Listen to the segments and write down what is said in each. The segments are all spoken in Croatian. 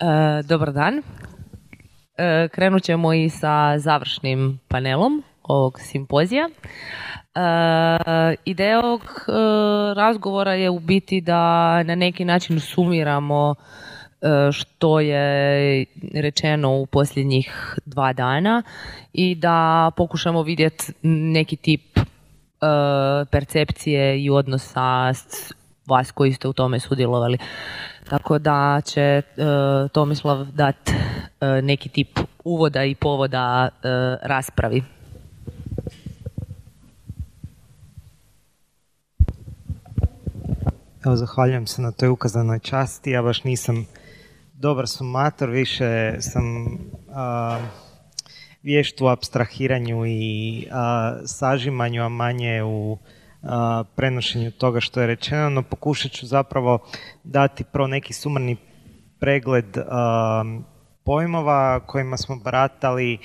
E, dobar dan. E, krenut ćemo i sa završnim panelom ovog simpozija. E, ideja ovog e, razgovora je u biti da na neki način sumiramo e, što je rečeno u posljednjih dva dana i da pokušamo vidjeti neki tip percepcije i odnosa vas koji ste u tome sudjelovali. Tako da će Tomislav dati neki tip uvoda i povoda raspravi. Evo, zahvaljujem se na toj ukazanoj časti. Ja baš nisam dobar sumator, više sam a, vješt u abstrahiranju i a, sažimanju, a manje u prenošenju toga što je rečeno, no pokušat ću zapravo dati pro neki sumarni pregled pojmova kojima smo baratali,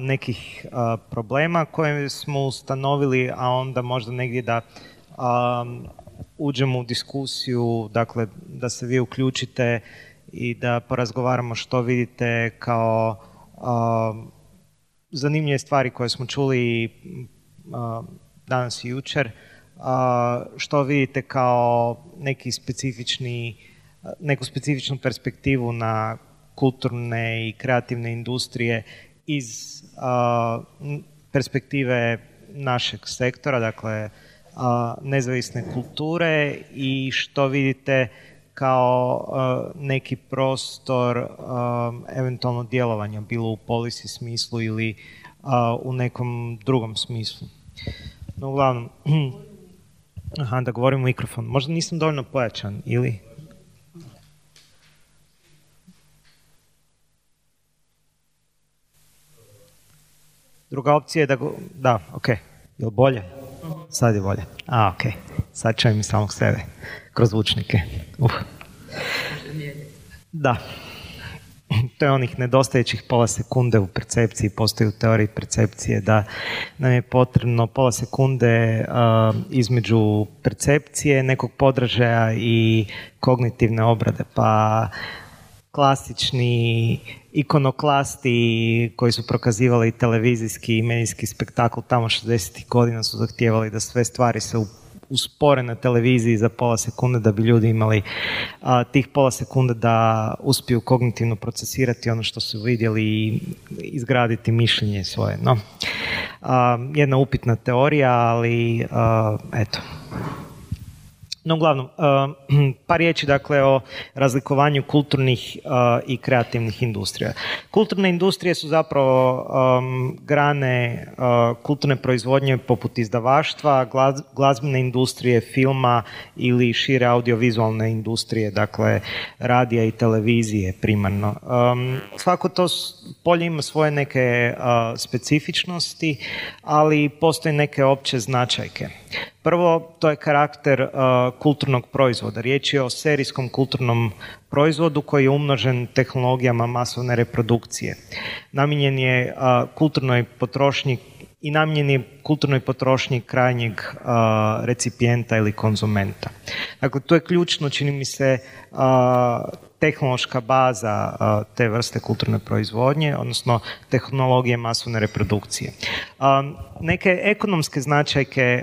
nekih problema koje smo ustanovili, a onda možda negdje da uđemo u diskusiju, dakle da se vi uključite i da porazgovaramo što vidite kao zanimljive stvari koje smo čuli danas i jučer, što vidite kao neki specifični, neku specifičnu perspektivu na kulturne i kreativne industrije iz perspektive našeg sektora, dakle nezavisne kulture i što vidite kao neki prostor eventualno djelovanja, bilo u polisi smislu ili u nekom drugom smislu. No, uglavnom, aha, da govorim u mikrofon. Možda nisam dovoljno pojačan, ili? Druga opcija je da... Go... Da, ok. Jel bolje? Sad je bolje. A, ok. Sad čujem i samog sebe. Kroz zvučnike. Uh. Da. To je onih nedostajećih pola sekunde u percepciji. Postoji u teoriji percepcije da nam je potrebno pola sekunde uh, između percepcije nekog podražaja i kognitivne obrade. Pa klasični ikonoklasti koji su prokazivali televizijski i medijski spektakl tamo 60. godina su zahtijevali da sve stvari se uspore na televiziji za pola sekunde da bi ljudi imali a, tih pola sekunde da uspiju kognitivno procesirati ono što su vidjeli i izgraditi mišljenje svoje. No, a, jedna upitna teorija, ali eto, no, uglavnom, uh, par riječi dakle o razlikovanju kulturnih uh, i kreativnih industrija. Kulturne industrije su zapravo um, grane kulturne proizvodnje poput izdavaštva, glazbene industrije, filma ili šire audiovizualne industrije, dakle radija i televizije primarno. Svako to polje ima svoje neke specifičnosti, ali postoje neke opće značajke. Prvo, to je karakter uh, kulturnog proizvoda. Riječ je o serijskom kulturnom proizvodu koji je umnožen tehnologijama masovne reprodukcije. Namijenjen je uh, kulturnoj potrošnji i namijenjen je kulturnoj potrošnji krajnjeg uh, recipijenta ili konzumenta. Dakle, to je ključno, čini mi se, tehnološka baza te vrste kulturne proizvodnje, odnosno tehnologije masovne reprodukcije. Neke ekonomske značajke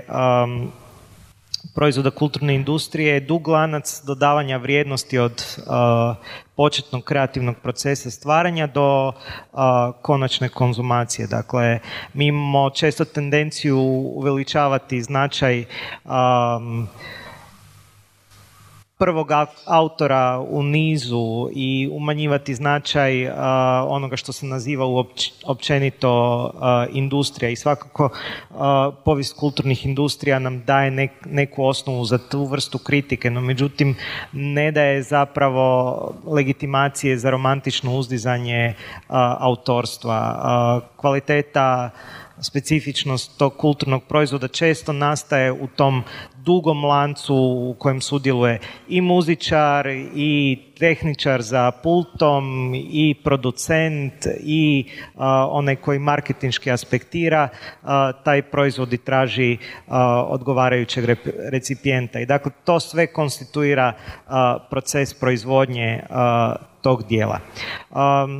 proizvoda kulturne industrije je dug lanac dodavanja vrijednosti od početnog kreativnog procesa stvaranja do konačne konzumacije. Dakle, mi imamo često tendenciju uveličavati značaj prvog autora u nizu i umanjivati značaj onoga što se naziva općenito industrija i svakako povijest kulturnih industrija nam daje neku osnovu za tu vrstu kritike, no međutim ne daje zapravo legitimacije za romantično uzdizanje autorstva. Kvaliteta specifičnost tog kulturnog proizvoda često nastaje u tom dugom lancu u kojem sudjeluje i muzičar i tehničar za pultom i producent i onaj koji marketinški aspektira taj proizvod i traži odgovarajućeg recipijenta. I dakle to sve konstituira proces proizvodnje tog dijela.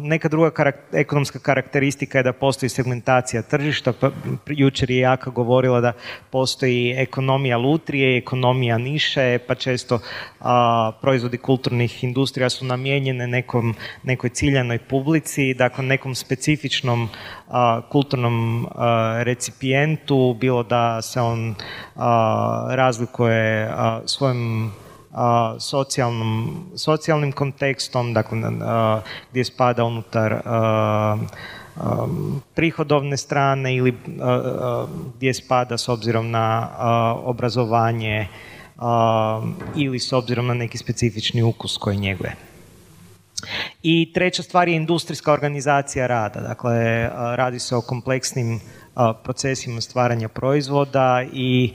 Neka druga ekonomska karakteristika je da postoji segmentacija tržišta. Pa, jučer je Jaka govorila da postoji ekonomija lutrije, ekonomija niše, pa često proizvodi kulturnih industrija su namijenjene nekom, nekoj ciljanoj publici, dakle nekom specifičnom kulturnom recipijentu, bilo da se on razlikuje svojim socijalnom, socijalnim kontekstom, dakle gdje spada unutar prihodovne strane ili gdje spada s obzirom na obrazovanje ili s obzirom na neki specifični ukus koji njeguje. I treća stvar je industrijska organizacija rada. Dakle, radi se o kompleksnim procesima stvaranja proizvoda i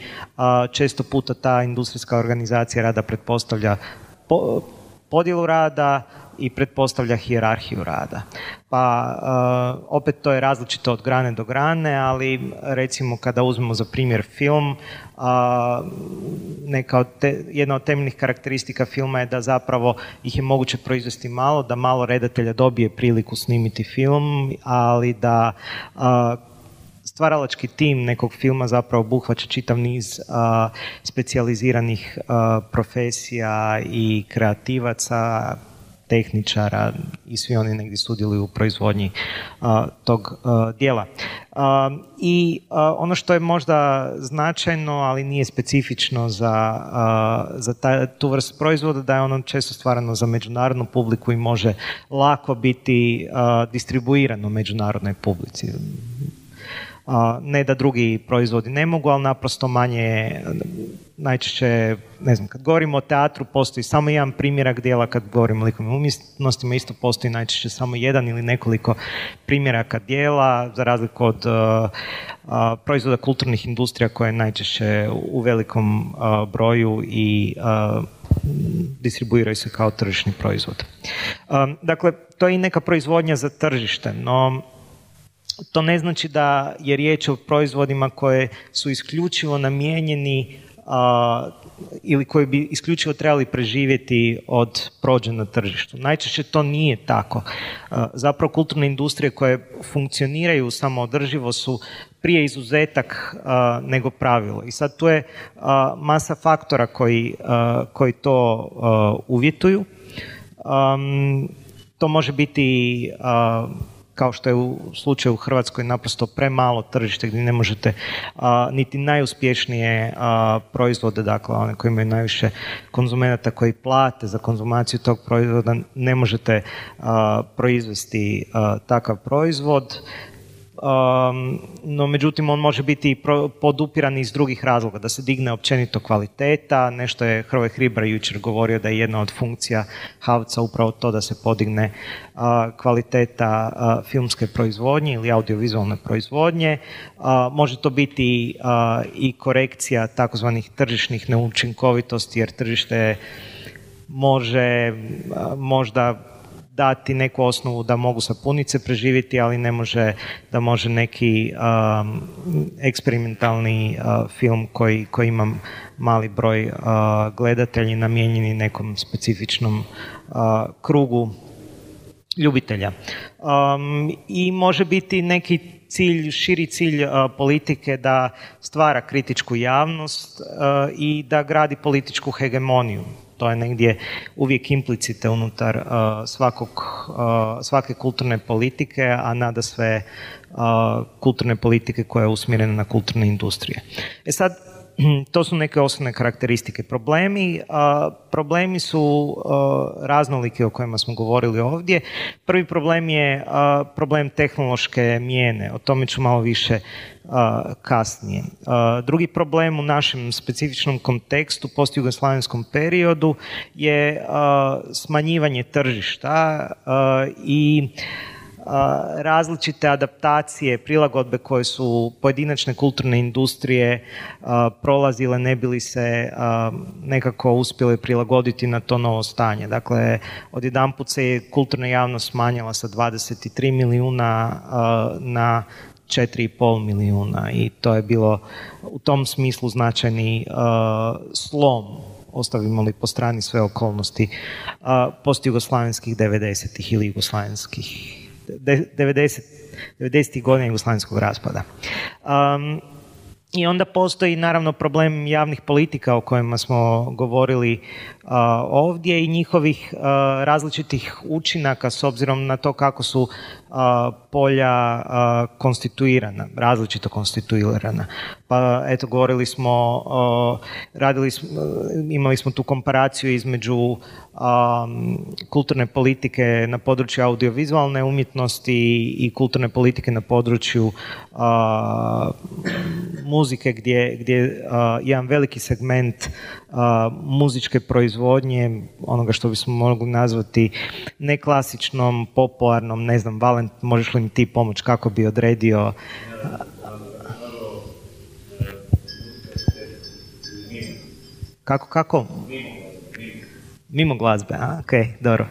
često puta ta industrijska organizacija rada pretpostavlja podjelu rada i pretpostavlja hijerarhiju rada. Pa opet to je različito od grane do grane, ali recimo kada uzmemo za primjer film, neka od jedna od temeljnih karakteristika filma je da zapravo ih je moguće proizvesti malo, da malo redatelja dobije priliku snimiti film, ali da stvaralački tim nekog filma zapravo obuhvaća čitav niz specijaliziranih profesija i kreativaca, tehničara i svi oni negdje sudjeluju u proizvodnji tog dijela. I ono što je možda značajno, ali nije specifično za, za taj, tu vrstu proizvoda, da je ono često stvarano za međunarodnu publiku i može lako biti distribuirano međunarodnoj publici ne da drugi proizvodi ne mogu, ali naprosto manje najčešće, ne znam, kad govorimo o teatru postoji samo jedan primjerak dijela, kad govorimo o likovnim umjetnostima isto postoji najčešće samo jedan ili nekoliko primjeraka dijela, za razliku od proizvoda kulturnih industrija koje najčešće u velikom broju i distribuiraju se kao tržišni proizvod. dakle, to je i neka proizvodnja za tržište, no to ne znači da je riječ o proizvodima koje su isključivo namijenjeni ili koji bi isključivo trebali preživjeti od prođe na tržištu. Najčešće to nije tako. zapravo kulturne industrije koje funkcioniraju samoodrživo su prije izuzetak nego pravilo. I sad tu je masa faktora koji, koji to uvjetuju. to može biti kao što je u slučaju u Hrvatskoj naprosto premalo tržište gdje ne možete niti najuspješnije proizvode, dakle one koji imaju najviše konzumenata koji plate za konzumaciju tog proizvoda, ne možete proizvesti takav proizvod no međutim on može biti podupiran iz drugih razloga, da se digne općenito kvaliteta, nešto je Hrvoj Hribar jučer govorio da je jedna od funkcija Havca upravo to da se podigne kvaliteta filmske proizvodnje ili audiovizualne proizvodnje. može to biti i korekcija takozvanih tržišnih neučinkovitosti jer tržište može možda dati neku osnovu da mogu sapunice preživjeti, ali ne može da može neki um, eksperimentalni uh, film koji, koji ima mali broj uh, gledatelji namijenjeni nekom specifičnom uh, krugu ljubitelja. Um, I može biti neki cilj, širi cilj politike da stvara kritičku javnost i da gradi političku hegemoniju to je negdje uvijek implicite unutar uh, svakog, uh, svake kulturne politike, a nada sve uh, kulturne politike koja je usmjerena na kulturne industrije. E sad, to su neke osnovne karakteristike. Problemi, problemi su raznoliki o kojima smo govorili ovdje. Prvi problem je problem tehnološke mijene, o tome ću malo više kasnije. Drugi problem u našem specifičnom kontekstu, post-jugoslavenskom periodu, je smanjivanje tržišta i različite adaptacije, prilagodbe koje su pojedinačne kulturne industrije prolazile ne bili se nekako uspjeli prilagoditi na to novo stanje. Dakle, odjedanput se je kulturna javnost smanjila sa 23 milijuna na 4,5 milijuna i to je bilo u tom smislu značajni slom ostavimo li po strani sve okolnosti post jugoslavenskih 90-ih ili jugoslavenskih 90, 90. godina jugoslavenskog raspada. Um, i onda postoji naravno problem javnih politika o kojima smo govorili ovdje i njihovih različitih učinaka s obzirom na to kako su polja konstituirana, različito konstituirana. Pa eto, govorili smo, radili smo, imali smo tu komparaciju između kulturne politike na području audiovizualne umjetnosti i kulturne politike na području muzike gdje, gdje jedan veliki segment muzičke proizvodnje, onoga što bismo mogli nazvati neklasičnom, popularnom, ne znam, Valent, možeš li mi ti pomoć kako bi odredio Kako, kako? Mimo glazbe, a? ok, dobro.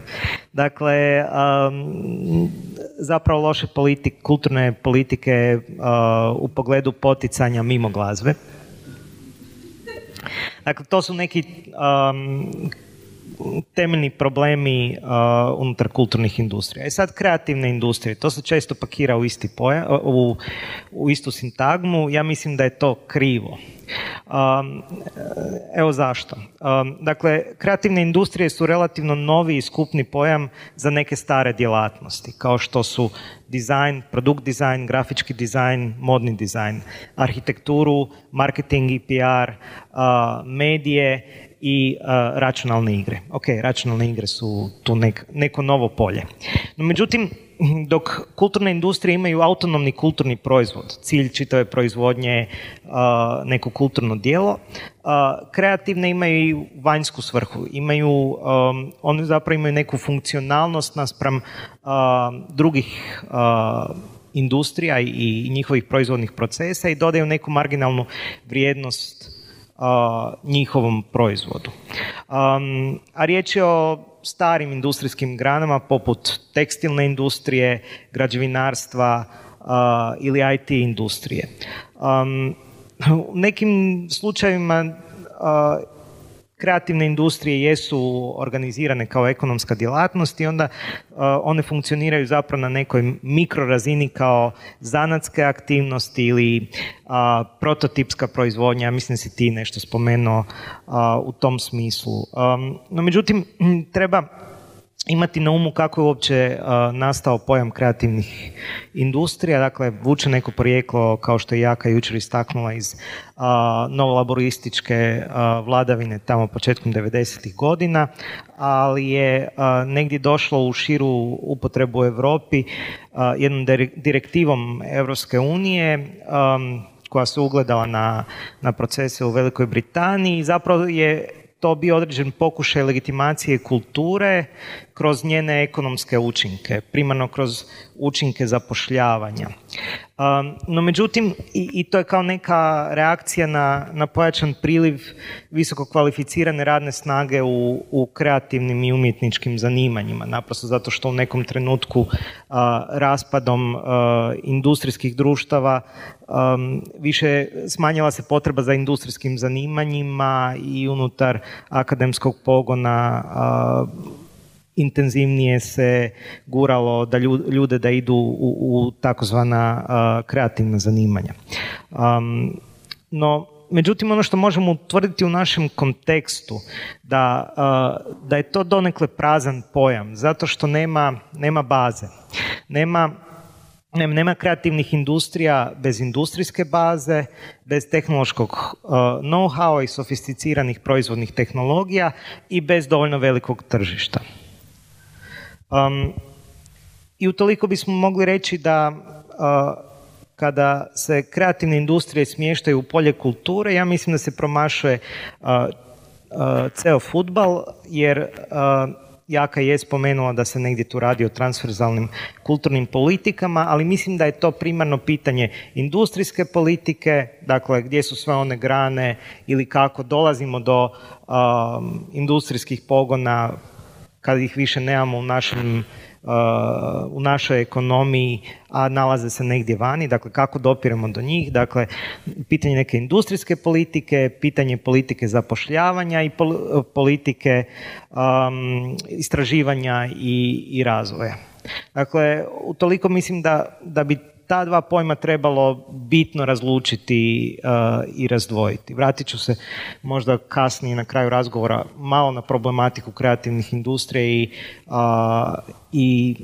Dakle, um, zapravo loše politik, kulturne politike uh, u pogledu poticanja mimo glazbe. Dakle, to su neki um, temeljni problemi uh, unutar kulturnih industrija. E sad kreativne industrije, to se često pakira u, isti poja, u, u istu sintagmu, ja mislim da je to krivo. Um, evo zašto. Um, dakle, kreativne industrije su relativno novi i skupni pojam za neke stare djelatnosti, kao što su dizajn, produkt dizajn, grafički dizajn, modni dizajn, arhitekturu, marketing i PR, uh, medije i uh, računalne igre. Ok, računalne igre su tu neko novo polje. No, međutim, dok kulturne industrije imaju autonomni kulturni proizvod, cilj čitave proizvodnje uh, neko kulturno djelo, uh, kreativne imaju i vanjsku svrhu, imaju, um, one zapravo imaju neku funkcionalnost naspram uh, drugih industrija i njihovih proizvodnih procesa i dodaju neku marginalnu vrijednost njihovom proizvodu. A riječ je o starim industrijskim granama poput tekstilne industrije, građevinarstva ili IT industrije. Um, u nekim slučajevima kreativne industrije jesu organizirane kao ekonomska djelatnost i onda uh, one funkcioniraju zapravo na nekoj mikrorazini kao zanatske aktivnosti ili uh, prototipska proizvodnja. Mislim si ti nešto spomenuo uh, u tom smislu. Um, no međutim, treba imati na umu kako je uopće nastao pojam kreativnih industrija, dakle vuče neko porijeklo kao što je Jaka jučer istaknula iz uh, novolaborističke vladavine tamo početkom 90. godina, ali je negdje došlo u širu upotrebu u Europi jednom direktivom Europske unije koja se ugledala na, na procese u Velikoj Britaniji i zapravo je to bio određen pokušaj legitimacije kulture kroz njene ekonomske učinke, primarno kroz učinke zapošljavanja. Um, no međutim, i, to je kao neka reakcija na, na pojačan priliv visoko kvalificirane radne snage u, u kreativnim i umjetničkim zanimanjima, naprosto zato što u nekom trenutku uh, raspadom uh, industrijskih društava um, više smanjila se potreba za industrijskim zanimanjima i unutar akademskog pogona uh, intenzivnije se guralo da ljude da idu u, u takozvana kreativna zanimanja. Um, no, međutim, ono što možemo utvrditi u našem kontekstu, da, da je to donekle prazan pojam, zato što nema, nema baze. Nema nema kreativnih industrija bez industrijske baze, bez tehnološkog know-how i sofisticiranih proizvodnih tehnologija i bez dovoljno velikog tržišta. Um, I utoliko bismo mogli reći da uh, kada se kreativne industrije smještaju u polje kulture, ja mislim da se promašuje uh, uh, ceo futbal, jer Jaka je spomenula da se negdje tu radi o transverzalnim kulturnim politikama, ali mislim da je to primarno pitanje industrijske politike, dakle gdje su sve one grane ili kako dolazimo do industrijskih pogona kad ih više nemamo u našem u našoj ekonomiji, a nalaze se negdje vani, dakle kako dopiremo do njih, dakle pitanje neke industrijske politike, pitanje politike zapošljavanja i politike um, istraživanja i, i razvoja. Dakle, utoliko mislim da, da bi ta dva pojma trebalo bitno razlučiti uh, i razdvojiti. Vratit ću se možda kasnije na kraju razgovora malo na problematiku kreativnih industrija i, uh, i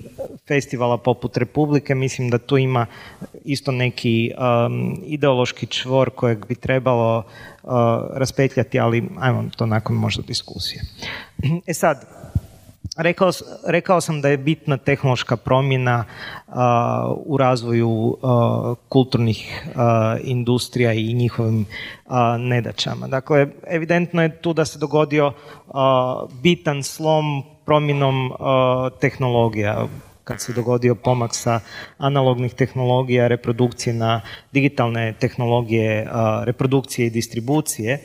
festivala poput Republike. Mislim da tu ima isto neki um, ideološki čvor kojeg bi trebalo uh, raspetljati, ali ajmo to nakon možda diskusije. E sad, Rekao, rekao sam da je bitna tehnološka promjena u razvoju kulturnih industrija i njihovim nedaćama. Dakle, evidentno je tu da se dogodio bitan slom promjenom tehnologija kad se dogodio pomak sa analognih tehnologija reprodukcije na digitalne tehnologije reprodukcije i distribucije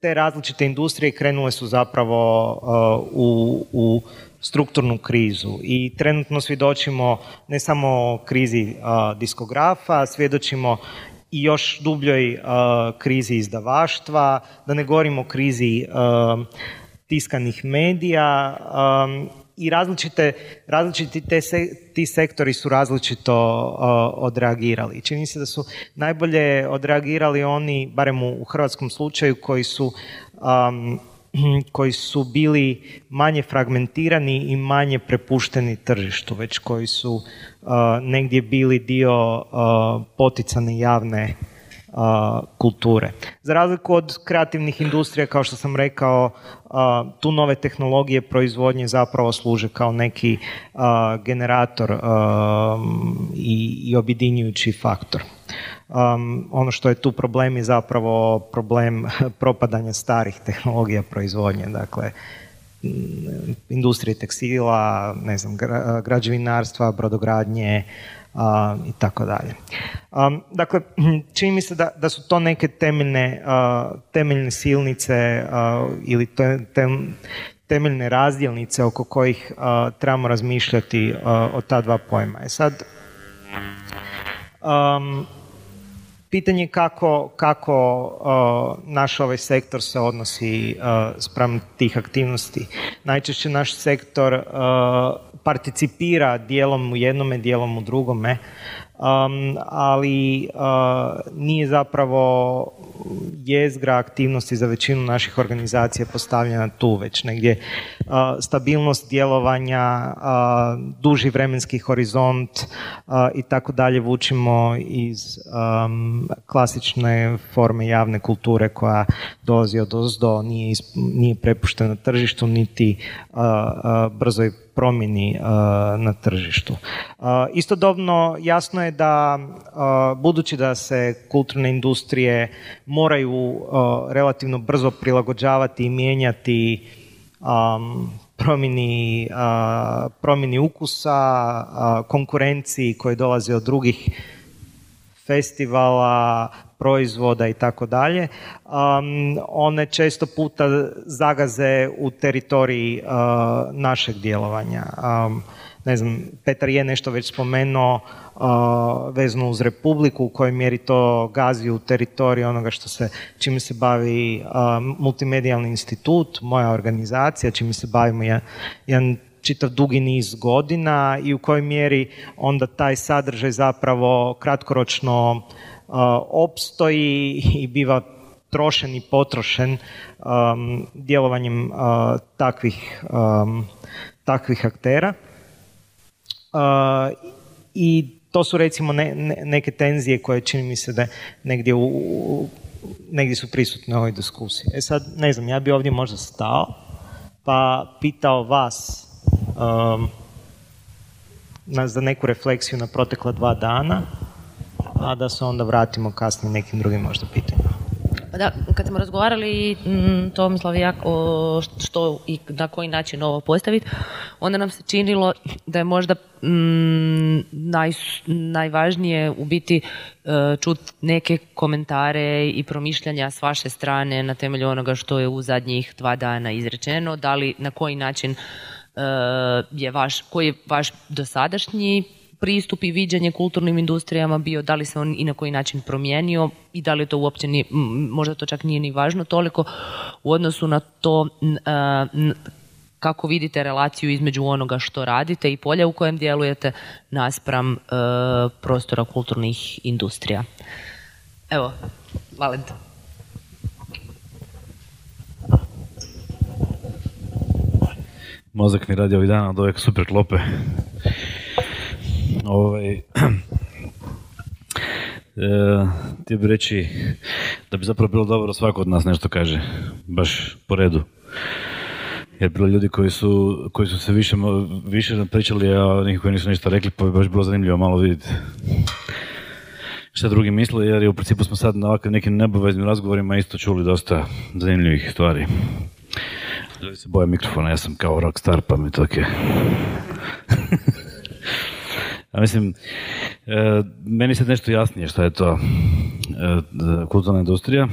te različite industrije krenule su zapravo uh, u, u strukturnu krizu. I trenutno svjedočimo ne samo krizi uh, diskografa, svjedočimo i još dubljoj uh, krizi izdavaštva, da ne govorimo o krizi tiskanih medija um, i različite, različiti te ti sektori su različito uh, odreagirali. Čini se da su najbolje odreagirali oni, barem u, hrvatskom slučaju, koji su um, koji su bili manje fragmentirani i manje prepušteni tržištu, već koji su uh, negdje bili dio uh, poticane javne kulture. Za razliku od kreativnih industrija, kao što sam rekao, tu nove tehnologije proizvodnje zapravo služe kao neki generator i, i objedinjujući faktor. Um, ono što je tu problem je zapravo problem propadanja starih tehnologija proizvodnje, dakle industrije tekstila, ne znam, građevinarstva, brodogradnje, i tako dalje. Dakle, čini mi se da, da su to neke temeljne, temeljne silnice ili temeljne razdjelnice oko kojih trebamo razmišljati o ta dva pojma. E sad, um, pitanje kako, kako naš ovaj sektor se odnosi uh, spram tih aktivnosti. Najčešće naš sektor participira dijelom u jednome, dijelom u drugome, um, ali uh, nije zapravo jezgra aktivnosti za većinu naših organizacija postavljena tu, već negdje uh, stabilnost djelovanja, uh, duži vremenski horizont i tako dalje vučimo iz um, klasične forme javne kulture koja dolazi od ozdo, nije, nije prepuštena tržištu niti brzoj promjeni uh, na tržištu. Uh, istodobno jasno je da uh, budući da se kulturne industrije moraju relativno brzo prilagođavati i mijenjati um, promjeni, promjeni ukusa, konkurenciji koje dolaze od drugih festivala, proizvoda i tako dalje, one često puta zagaze u teritoriji uh, našeg djelovanja. ne znam, Petar je nešto već spomenuo uh, vezano uz Republiku, u kojoj mjeri to gazi u teritoriji onoga što se, čime se bavi multimedijalni institut, moja organizacija, čime se bavimo jedan, jedan čitav dugi niz godina i u kojoj mjeri onda taj sadržaj zapravo kratkoročno opstoji i biva trošen i potrošen um, djelovanjem takvih, um, takvih aktera. I to su recimo neke tenzije koje čini mi se da negdje, u, negdje su prisutne u ovoj diskusiji. E sad, ne znam, ja bi ovdje možda stao pa pitao vas um, na, za neku refleksiju na protekla dva dana a da se onda vratimo kasnije nekim drugim možda pitanjima. Pa Da, kad smo razgovarali mm, Tomislav i ja o što i na koji način ovo postaviti, onda nam se činilo da je možda mm, naj, najvažnije u biti uh, čut neke komentare i promišljanja s vaše strane na temelju onoga što je u zadnjih dva dana izrečeno, da li na koji način uh, je vaš, koji je vaš dosadašnji pristup i viđenje kulturnim industrijama bio, da li se on i na koji način promijenio i da li to uopće nije, možda to čak nije ni važno toliko u odnosu na to kako vidite relaciju između onoga što radite i polja u kojem djelujete naspram prostora kulturnih industrija. Evo, Valent. Mozak mi radi ovih dana od super klope. Ovaj, e, ti bi reći da bi zapravo bilo dobro svako od nas nešto kaže, baš po redu. Jer bilo ljudi koji su, koji su se više, više pričali, a neki koji nisu ništa rekli, pa bi baš bilo zanimljivo malo vidjeti šta drugi misle, jer u principu smo sad na ovakvim nekim neboveznim razgovorima isto čuli dosta zanimljivih stvari. Ljudi se boje mikrofona, ja sam kao rockstar, pa mi to je. Ja mislim, e, meni se nešto jasnije što je to e, kulturna industrija.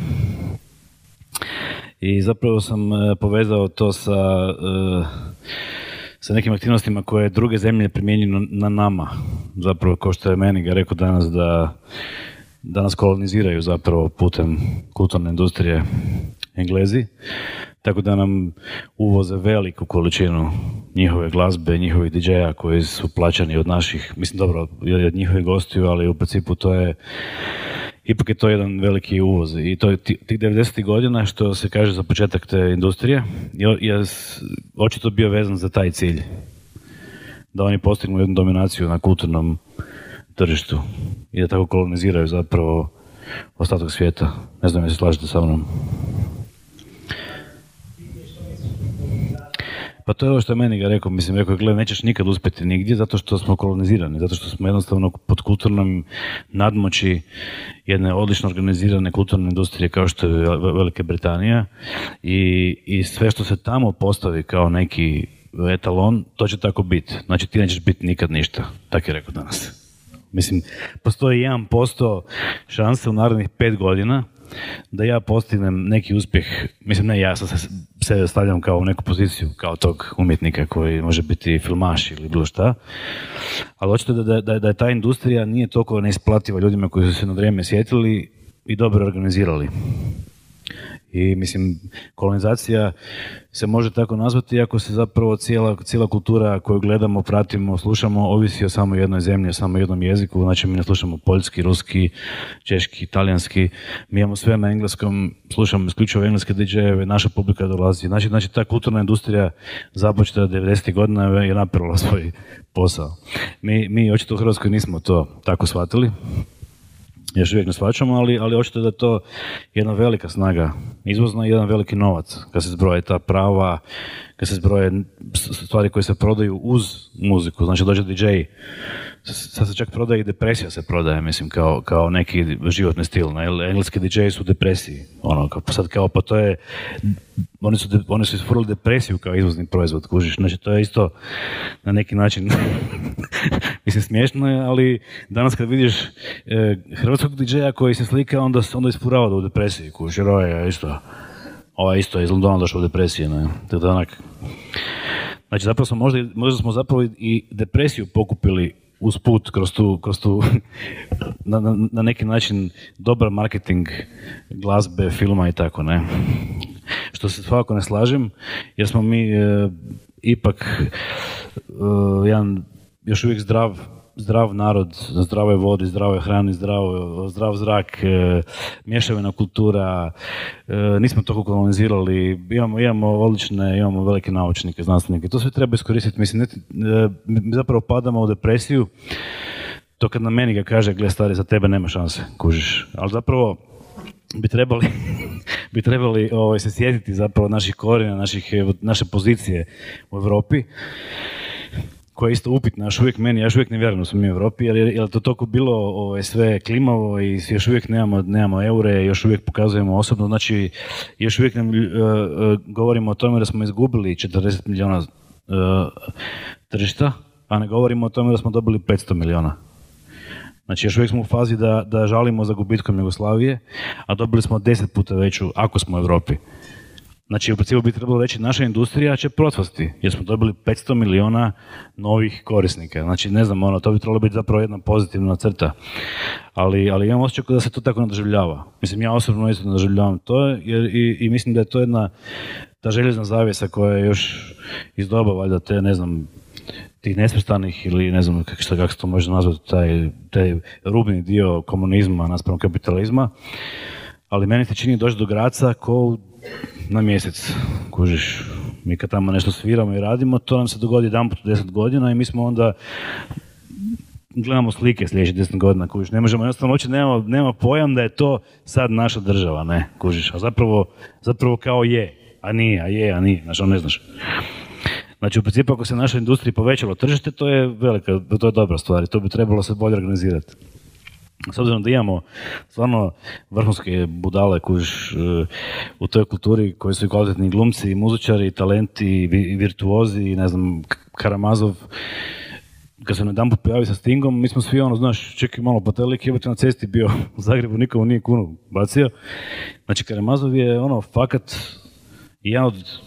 I zapravo sam e, povezao to sa, sa nekim aktivnostima koje druge zemlje primjenjuju na nama. Zapravo, kao što je meni ga rekao danas, da, da nas koloniziraju zapravo putem kulturne industrije Englezi tako da nam uvoze veliku količinu njihove glazbe, njihovih DJ-a koji su plaćani od naših, mislim dobro, od njihovih gostiju, ali u principu to je ipak je to jedan veliki uvoz i to je tih 90. godina što se kaže za početak te industrije je očito bio vezan za taj cilj da oni postignu jednu dominaciju na kulturnom tržištu i da tako koloniziraju zapravo ostatak svijeta. Ne znam je se slažete sa mnom. Pa to je ovo što je meni ga rekao, mislim, rekao je, gledaj, nećeš nikad uspjeti nigdje zato što smo kolonizirani, zato što smo jednostavno pod kulturnom nadmoći jedne odlično organizirane kulturne industrije kao što je Velika Britanija i, i sve što se tamo postavi kao neki etalon, to će tako biti. Znači ti nećeš biti nikad ništa, tako je rekao danas. Mislim, postoji 1% šanse u narednih pet godina da ja postignem neki uspjeh, mislim ne ja sam se sebe stavljam kao u neku poziciju, kao tog umjetnika koji može biti filmaš ili bilo šta, ali očito da, da, da ta industrija nije toliko neisplativa ljudima koji su se na vrijeme sjetili i dobro organizirali. I mislim, kolonizacija se može tako nazvati ako se zapravo cijela, cijela kultura koju gledamo, pratimo, slušamo, ovisi o samo jednoj zemlji, o samo jednom jeziku. Znači mi ne slušamo poljski, ruski, češki, talijanski. Mi imamo sve na engleskom, slušamo isključivo engleske DJ-eve, naša publika dolazi. Znači, znači ta kulturna industrija započeta 90. godina je napravila svoj posao. Mi, mi očito u Hrvatskoj nismo to tako shvatili još uvijek ne shvaćamo, ali, ali očito da je to jedna velika snaga izvozna i jedan veliki novac kad se zbroje ta prava, kad se zbroje stvari koje se prodaju uz muziku, znači dođe DJ sad se čak prodaje i depresija se prodaje, mislim, kao, kao neki životni stil. Ne? Engleski DJ su u depresiji. Ono, kao, sad kao, pa to je, oni su, oni su isfurali depresiju kao izvozni proizvod, kužiš. Znači, to je isto na neki način, mislim, smiješno je, ali danas kad vidiš e, hrvatskog DJ-a koji se slika, onda, onda isfurava da u depresiji, kužiš, jer ovaj je isto, isto je iz Londona došao u depresiju, ne? Tako da onak, Znači, zapravo smo možda, možda smo zapravo i depresiju pokupili usput kroz tu, kroz tu na, na, na, neki način dobar marketing glazbe, filma i tako, ne. Što se svakako ne slažem, jer smo mi e, ipak e, jedan još uvijek zdrav zdrav narod, zdrave vodi, zdrave hrani, zdrav, zdrav zrak, e, mješavina kultura, e, nismo toliko kolonizirali, imamo, imamo odlične, imamo velike naučnike, znanstvenike, to sve treba iskoristiti, mislim, ne, mi zapravo padamo u depresiju, to kad na meni ga kaže, gle stari, za tebe nema šanse, kužiš, ali zapravo bi trebali, bi trebali ovaj, se sjetiti zapravo naših korijena, naših, naše pozicije u Europi koja je isto upitna još uvijek meni, ja još uvijek ne vjerujem da smo mi u Europi, jer je to toliko bilo ovaj, sve klimavo i još uvijek nemamo, nemamo eure, još uvijek pokazujemo osobno, znači još uvijek nam, uh, govorimo o tome da smo izgubili 40 milijuna uh, tržišta, a ne govorimo o tome da smo dobili 500 milijuna. Znači još uvijek smo u fazi da, da žalimo za gubitkom Jugoslavije, a dobili smo deset puta veću ako smo u Europi. Znači, u principu bi trebalo reći naša industrija će procvasti, jer smo dobili 500 miliona novih korisnika. Znači, ne znam, ono, to bi trebalo biti zapravo jedna pozitivna crta. Ali, ali imam osjećaj da se to tako nadoživljava. Mislim, ja osobno isto doživljavam to jer, i, i mislim da je to jedna ta željezna zavjesa koja je još iz doba, valjda, te, ne znam, tih nesvrstanih ili ne znam kako, kako se to može nazvati, taj, taj rubni dio komunizma naspram kapitalizma. Ali meni se čini doći do Graca ko na mjesec, kužiš. Mi kad tamo nešto sviramo i radimo, to nam se dogodi jedan put u deset godina i mi smo onda gledamo slike sljedećih deset godina, kužiš. Ne možemo jednostavno oći, nema, nema pojam da je to sad naša država, ne, kužiš. A zapravo, zapravo kao je, a nije, a je, a nije, znaš, on ne znaš. Znači, u principu, ako se našoj industriji povećalo tržište, to je velika, to je dobra stvar i to bi trebalo se bolje organizirati. S obzirom da imamo stvarno vrhunske budale kuž, e, u toj kulturi koji su i kvalitetni glumci, muzičari, talenti, i virtuozi, ne znam, Karamazov, kad se na dan pojavi sa Stingom, mi smo svi ono, znaš, čekaj malo, pa taj lik je na cesti bio u Zagrebu, nikomu nije kunu bacio. Znači, Karamazov je ono, fakat, jedan od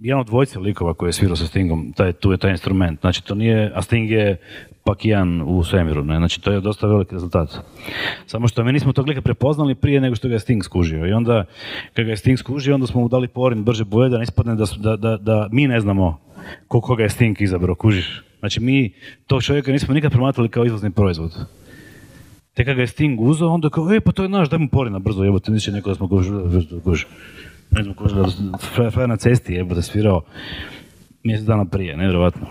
jedan od dvojce likova koji je svirao sa Stingom, taj, tu je taj instrument. Znači, to nije, a Sting je pak jedan u svemiru, ne? znači to je dosta veliki rezultat. Samo što mi nismo tog lika prepoznali prije nego što ga je Sting skužio. I onda, kad ga je Sting skužio, onda smo mu dali porin brže boje da ne ispadne da, da, da, da mi ne znamo koga je Sting izabrao, kužiš. Znači mi tog čovjeka nismo nikad promatrali kao izvozni proizvod. Te kad ga je Sting uzeo, onda kao, e, pa to je naš, daj mu porina brzo, jebote, nisi neko da smo kuži ne znam, ko na cesti je da svirao mjesec dana prije, nevjerojatno.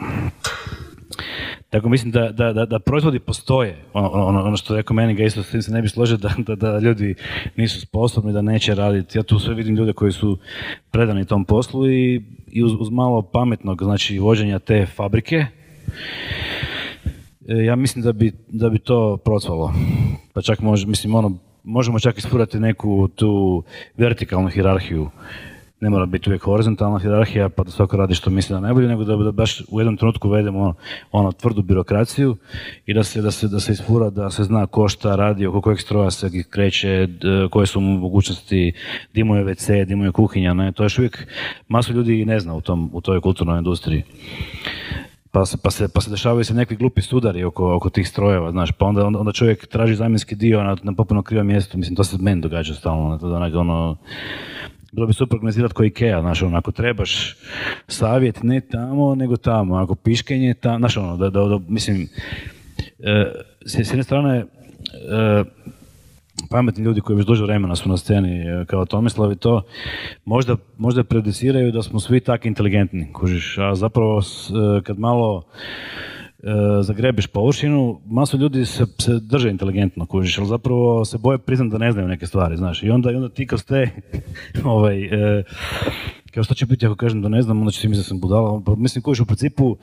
Tako mislim da, da, da, da proizvodi postoje. Ono, ono, ono što rekao meni ga isto s tim se ne bi složio da, da, ljudi nisu sposobni, da neće raditi. Ja tu sve vidim ljude koji su predani tom poslu i, i uz, uz malo pametnog znači vođenja te fabrike e, ja mislim da bi, da bi to procvalo. Pa čak može, mislim ono, možemo čak ispurati neku tu vertikalnu hirarhiju. Ne mora biti uvijek horizontalna hirarhija pa da svako radi što misli da najbolje, nego da, baš u jednom trenutku uvedemo ono, ono, tvrdu birokraciju i da se, da, se, da se ispura, da se zna ko šta radi, oko kojeg stroja se kreće, koje su mu mogućnosti, di mu je WC, di mu je kuhinja. Ne? To još uvijek masu ljudi ne zna u, tom, u toj kulturnoj industriji pa se, pa se, pa se dešavaju se nekakvi glupi sudari oko, oko tih strojeva, znaš, pa onda, onda čovjek traži zamjenski dio na, na popuno krivom mjestu, mislim, to se meni događa stalno, to da ono, bilo bi super organizirati koji Ikea, znaš, ono, ako trebaš savjet, ne tamo, nego tamo, ako piškenje, tamo, znaš, ono, da, da, da mislim, e, s, jedne strane, e, pametni ljudi koji već duže vremena su na sceni e, kao Tomislav i to možda, možda prediciraju da smo svi tako inteligentni, kužiš, a zapravo e, kad malo zagrebiš površinu, masu ljudi se, se drže inteligentno, kužiš, ali zapravo se boje priznati da ne znaju neke stvari, znaš, i onda, i onda ti kroz te, ovaj, e, kao što će biti ako kažem da ne znam, onda će si misliti da sam budala, pa mislim kužiš u principu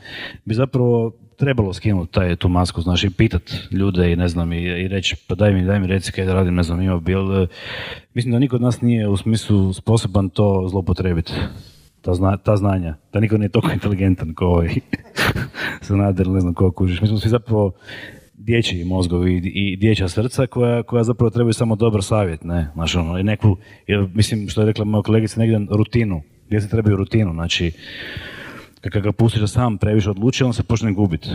bi zapravo trebalo skinuti taj, tu masku, znaš, i pitat ljude i ne znam, i, i reći, pa daj mi, daj mi reci kaj da radim, ne znam, ima bil. E, mislim da niko od nas nije u smislu sposoban to zlopotrebiti. Ta, zna, ta znanja. Da niko nije toliko inteligentan kao ovaj Sanader, ne znam ko kužiš. Mi smo svi zapravo dječji mozgovi i, dječja srca koja, koja zapravo trebaju samo dobar savjet, ne, znaš, ono, neku, jer, mislim, što je rekla moja kolegica, negdje rutinu, gdje se trebaju rutinu, znači, kad ga pustiš da sam previše odluči, on se počne gubiti.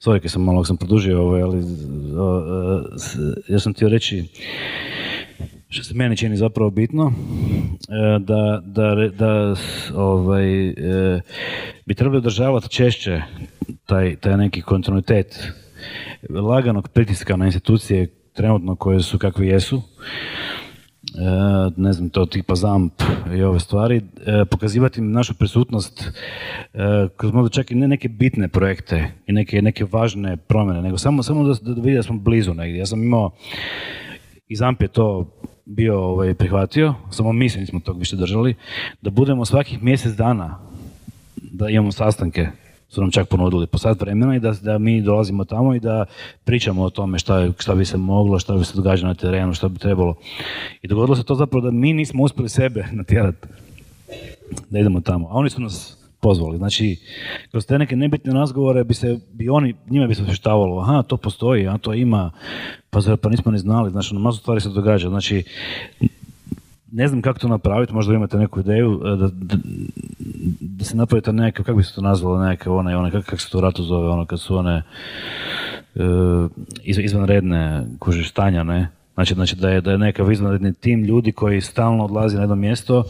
Sorry, sam malo sam produžio ovo, ovaj, ali ja sam htio reći što se meni čini zapravo bitno, e, da, da, da ovaj, e, bi trebalo održavati češće taj, taj neki kontinuitet laganog pritiska na institucije trenutno koje su kakve jesu, E, ne znam, to tipa ZAMP i ove stvari, pokazivati našu prisutnost kroz možda čak i ne neke bitne projekte i neke, neke važne promjene, nego samo, samo da, da vidi da smo blizu negdje. Ja sam imao, i ZAMP je to bio ovaj, prihvatio, samo mi se nismo tog više držali, da budemo svakih mjesec dana da imamo sastanke su nam čak ponudili po sat vremena i da, da mi dolazimo tamo i da pričamo o tome šta, šta bi se moglo, šta bi se događalo na terenu, šta bi trebalo. I dogodilo se to zapravo da mi nismo uspjeli sebe natjerati da idemo tamo. A oni su nas pozvali. Znači, kroz te neke nebitne razgovore bi se, bi oni, njima bi se osvještavalo, aha, to postoji, a to ima, pa zar pa nismo ni znali, znači, masu stvari se događa. Znači, ne znam kako to napraviti, možda imate neku ideju e, da, da, da se napravite neke, kako bi se to nazvalo, neke one, one kako, se to u ratu zove, ono kad su one uh, izvanredne kužištanja, ne? Znači, znači da je, da je neka izvanredni tim ljudi koji stalno odlazi na jedno mjesto,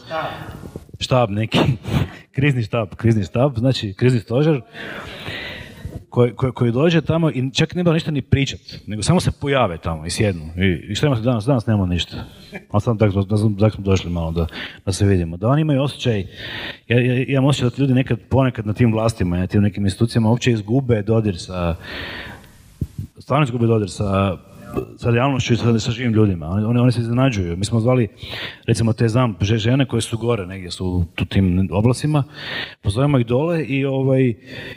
štab neki, krizni štab, krizni štab, znači krizni stožer, koji, koji, koji dođe tamo i čak ne ništa ni pričat, nego samo se pojave tamo i sjednu. I, i što imate danas? Danas nema ništa. Ali sam tako da, da, smo došli malo da, da se vidimo. Da oni imaju osjećaj, ja, ja, imam osjećaj da ljudi nekad, ponekad na tim vlastima, na tim nekim institucijama uopće izgube dodir sa, stvarno izgube dodir sa sa realnošću i sa, sa živim ljudima. Oni, oni se iznenađuju. Mi smo zvali, recimo, te znam žene koje su gore, negdje su u tim oblasima, pozovemo ih dole i, ovaj,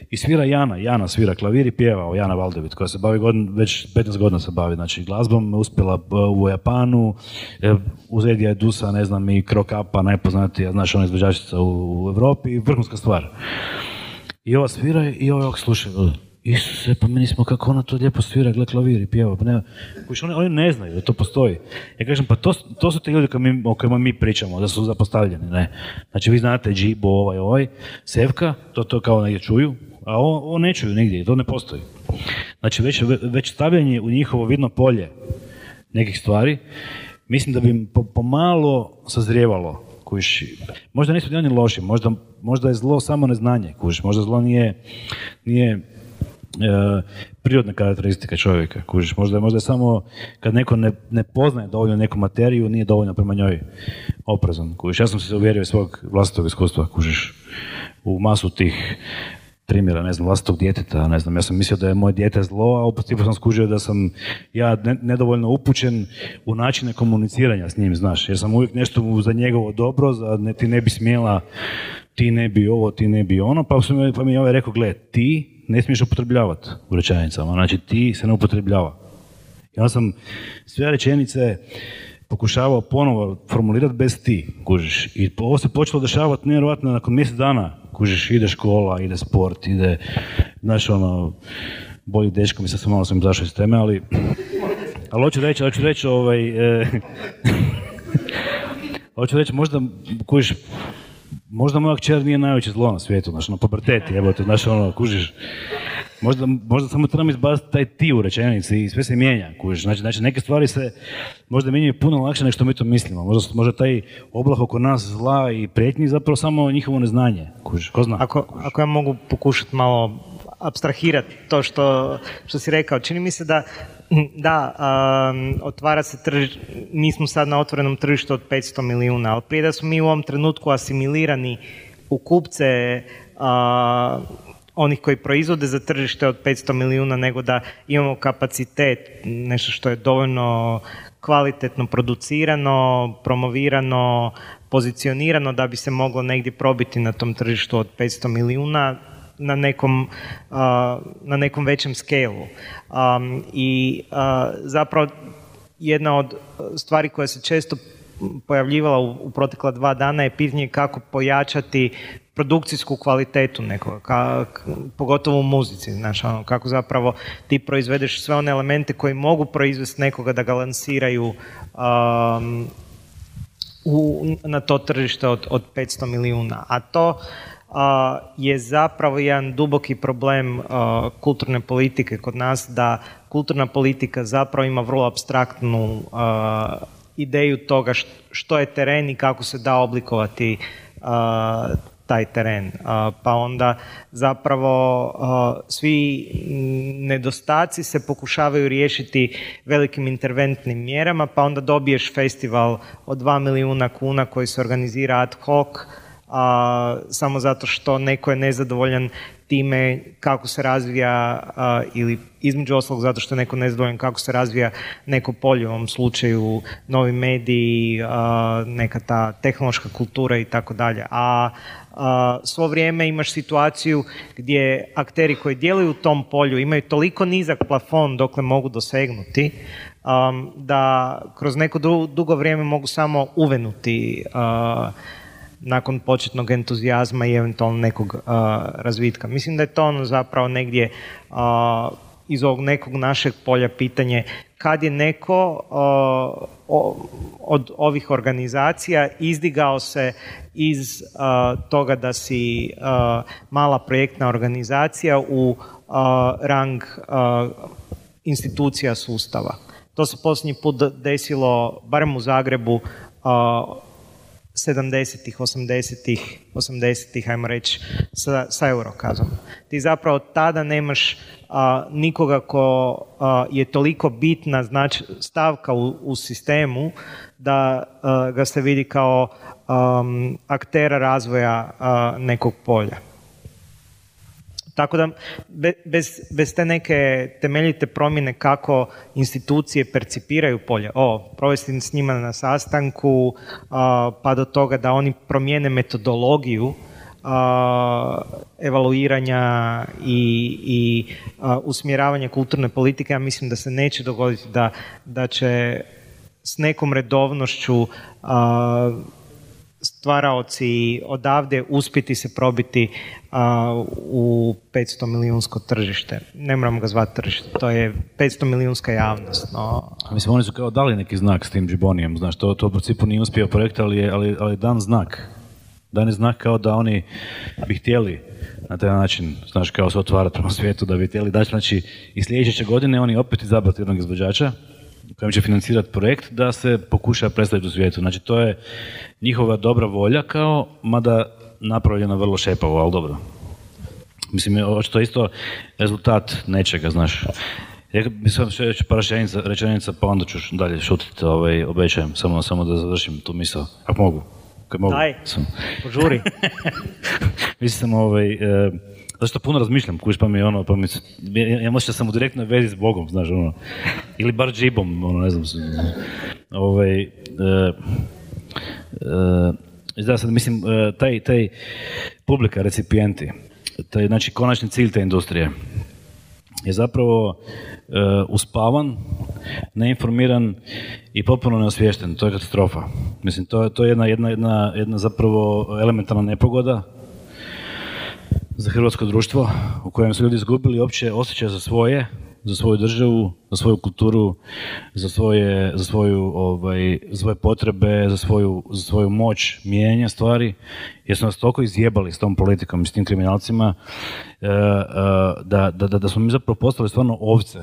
i svira Jana. Jana svira klavir i pjeva, Jana Valdevit, koja se bavi godin, već 15 godina se bavi, znači glazbom, uspjela u Japanu, e, uz Edija Dusa, ne znam, i Krokapa, najpoznatija, znaš, ona izvođačica u, u Europi, vrhunska stvar. I ova svira i ova sluša, Isuse, pa meni smo kako ona to lijepo svira, gle klavir i pjeva. Pa ne, oni, oni ne znaju da to postoji. Ja kažem, pa to, to su ti ljudi o kojima mi pričamo, da su zapostavljeni. Ne? Znači, vi znate Džibo, ovaj, ovaj, Sevka, to, to kao negdje čuju, a ovo, ne čuju nigdje, to ne postoji. Znači, već, već stavljanje u njihovo vidno polje nekih stvari, mislim da bi im pomalo sazrijevalo kuš, možda nisu ni oni loši, možda, možda je zlo samo neznanje, kuš, možda zlo nije, nije prirodna karakteristika čovjeka, kužiš, možda, možda je samo kad neko ne, ne poznaje dovoljno neku materiju, nije dovoljno prema njoj oprezan, kužiš, ja sam se uvjerio iz svog vlastitog iskustva, kužiš, u masu tih primjera, ne znam, vlastitog djeteta, ne znam, ja sam mislio da je moje dijete zlo, a opet sam skužio da sam ja nedovoljno upućen u načine komuniciranja s njim, znaš, jer sam uvijek nešto za njegovo dobro, za ne, ti ne bi smjela, ti ne bi ovo, ti ne bi ono, pa, sam, pa mi je ovaj rekao, gle, ti ne smiješ upotrebljavati u rečenicama. Znači ti se ne upotrebljava. Ja sam sve rečenice pokušavao ponovo formulirati bez ti, kužiš. I ovo se počelo dešavati nevjerojatno nakon mjesec dana, kužiš, ide škola, ide sport, ide, znaš, ono, bolji dečko, mislim sam malo sam zašao iz teme, ali, ali hoću reći, hoću reći, ovaj, e, hoću reći, možda, kužiš, možda moja kćer nije najveće zlo na svijetu, na puberteti, evo te, znaš, ono, kužiš, možda, možda samo trebamo izbaciti taj ti u rečenici i sve se mijenja, kužiš, znači, znači neke stvari se možda mijenjaju puno lakše nego što mi to mislimo, možda, možda taj oblak oko nas zla i prijetnji zapravo samo njihovo neznanje, kužiš, ko zna. Ako, ako ja mogu pokušati malo abstrahirati to što, što si rekao, čini mi se da da, um, otvara se tržište, mi smo sad na otvorenom tržištu od 500 milijuna, ali prije da smo mi u ovom trenutku asimilirani u kupce uh, onih koji proizvode za tržište od 500 milijuna, nego da imamo kapacitet, nešto što je dovoljno kvalitetno producirano, promovirano, pozicionirano da bi se moglo negdje probiti na tom tržištu od 500 milijuna, na nekom, na nekom većem skelu. I zapravo jedna od stvari koja se često pojavljivala u, protekla dva dana je pitanje kako pojačati produkcijsku kvalitetu nekoga, pogotovo u muzici, znaš, ono, kako zapravo ti proizvedeš sve one elemente koji mogu proizvesti nekoga da ga lansiraju u, na to tržište od, od 500 milijuna. A to je zapravo jedan duboki problem kulturne politike kod nas da kulturna politika zapravo ima vrlo abstraktnu ideju toga što je teren i kako se da oblikovati taj teren. Pa onda zapravo svi nedostaci se pokušavaju riješiti velikim interventnim mjerama, pa onda dobiješ festival od 2 milijuna kuna koji se organizira ad hoc, a, samo zato što neko je nezadovoljan time kako se razvija ili između ostalog zato što je neko nezadovoljan kako se razvija neko polje, u ovom slučaju novi mediji, neka ta tehnološka kultura i tako dalje. A svo vrijeme imaš situaciju gdje akteri koji djeluju u tom polju imaju toliko nizak plafon dokle mogu dosegnuti da kroz neko dugo vrijeme mogu samo uvenuti nakon početnog entuzijazma i eventualno nekog razvitka. Mislim da je to ono zapravo negdje iz ovog nekog našeg polja pitanje kad je neko od ovih organizacija izdigao se iz toga da si mala projektna organizacija u rang institucija sustava. To se posljednji put desilo, barem u Zagrebu, 70-ih, 80-ih, 80-ih, ajmo reći, sa, sa Eurokazom. Ti zapravo tada nemaš nikoga ko je toliko bitna znači, stavka u, u sistemu da ga se vidi kao aktera razvoja nekog polja. Tako da bez, bez te neke temeljite promjene kako institucije percipiraju polje, o, provesti s njima na sastanku, pa do toga da oni promijene metodologiju evaluiranja i, i usmjeravanja kulturne politike, ja mislim da se neće dogoditi da, da će s nekom redovnošću stvaraoci odavde uspjeti se probiti u 500 milijunsko tržište. Ne moramo ga zvati tržište, to je 500 milijunska javnost. No. Mislim, oni su kao dali neki znak s tim Džibonijem, znaš, to, to u principu nije uspio projekt, ali je, ali, ali dan znak. Dan je znak kao da oni bi htjeli na taj način, znaš, kao se otvarati prema svijetu, da bi htjeli daći, znači, i sljedeće godine oni opet izabrati jednog izvođača, kojem će financirati projekt da se pokuša predstaviti u svijetu. Znači to je njihova dobra volja kao, mada napravljena vrlo šepavo, ali dobro. Mislim, očito isto rezultat nečega, znaš. Mislim, što je par rečenica, pa onda ću dalje šutiti, ovaj, obećajem, samo, samo da završim tu misao. Ako mogu. Kad mogu. Daj, požuri. Mislim, ovaj, e, Zašto puno razmišljam, kuš pa mi ono, pa mi, ja, ja možda sam u direktnoj vezi s Bogom, znaš, ono, ili bar džibom, ono, ne znam, ovaj, e, e, sad, mislim, e, taj, taj publika, recipijenti, taj, znači, konačni cilj te industrije je zapravo e, uspavan, neinformiran i potpuno neosviješten. To je katastrofa. Mislim, to, to je jedna, jedna, jedna, jedna zapravo elementarna nepogoda za hrvatsko društvo u kojem su ljudi izgubili opće osjećaj za svoje, za svoju državu, za svoju kulturu, za svoje, za svoju, ovaj, za svoje potrebe, za svoju, za svoju moć mijenja stvari, jer su nas toliko izjebali s tom politikom i s tim kriminalcima, e, e, da, da, da, da smo mi zapravo postali stvarno ovce,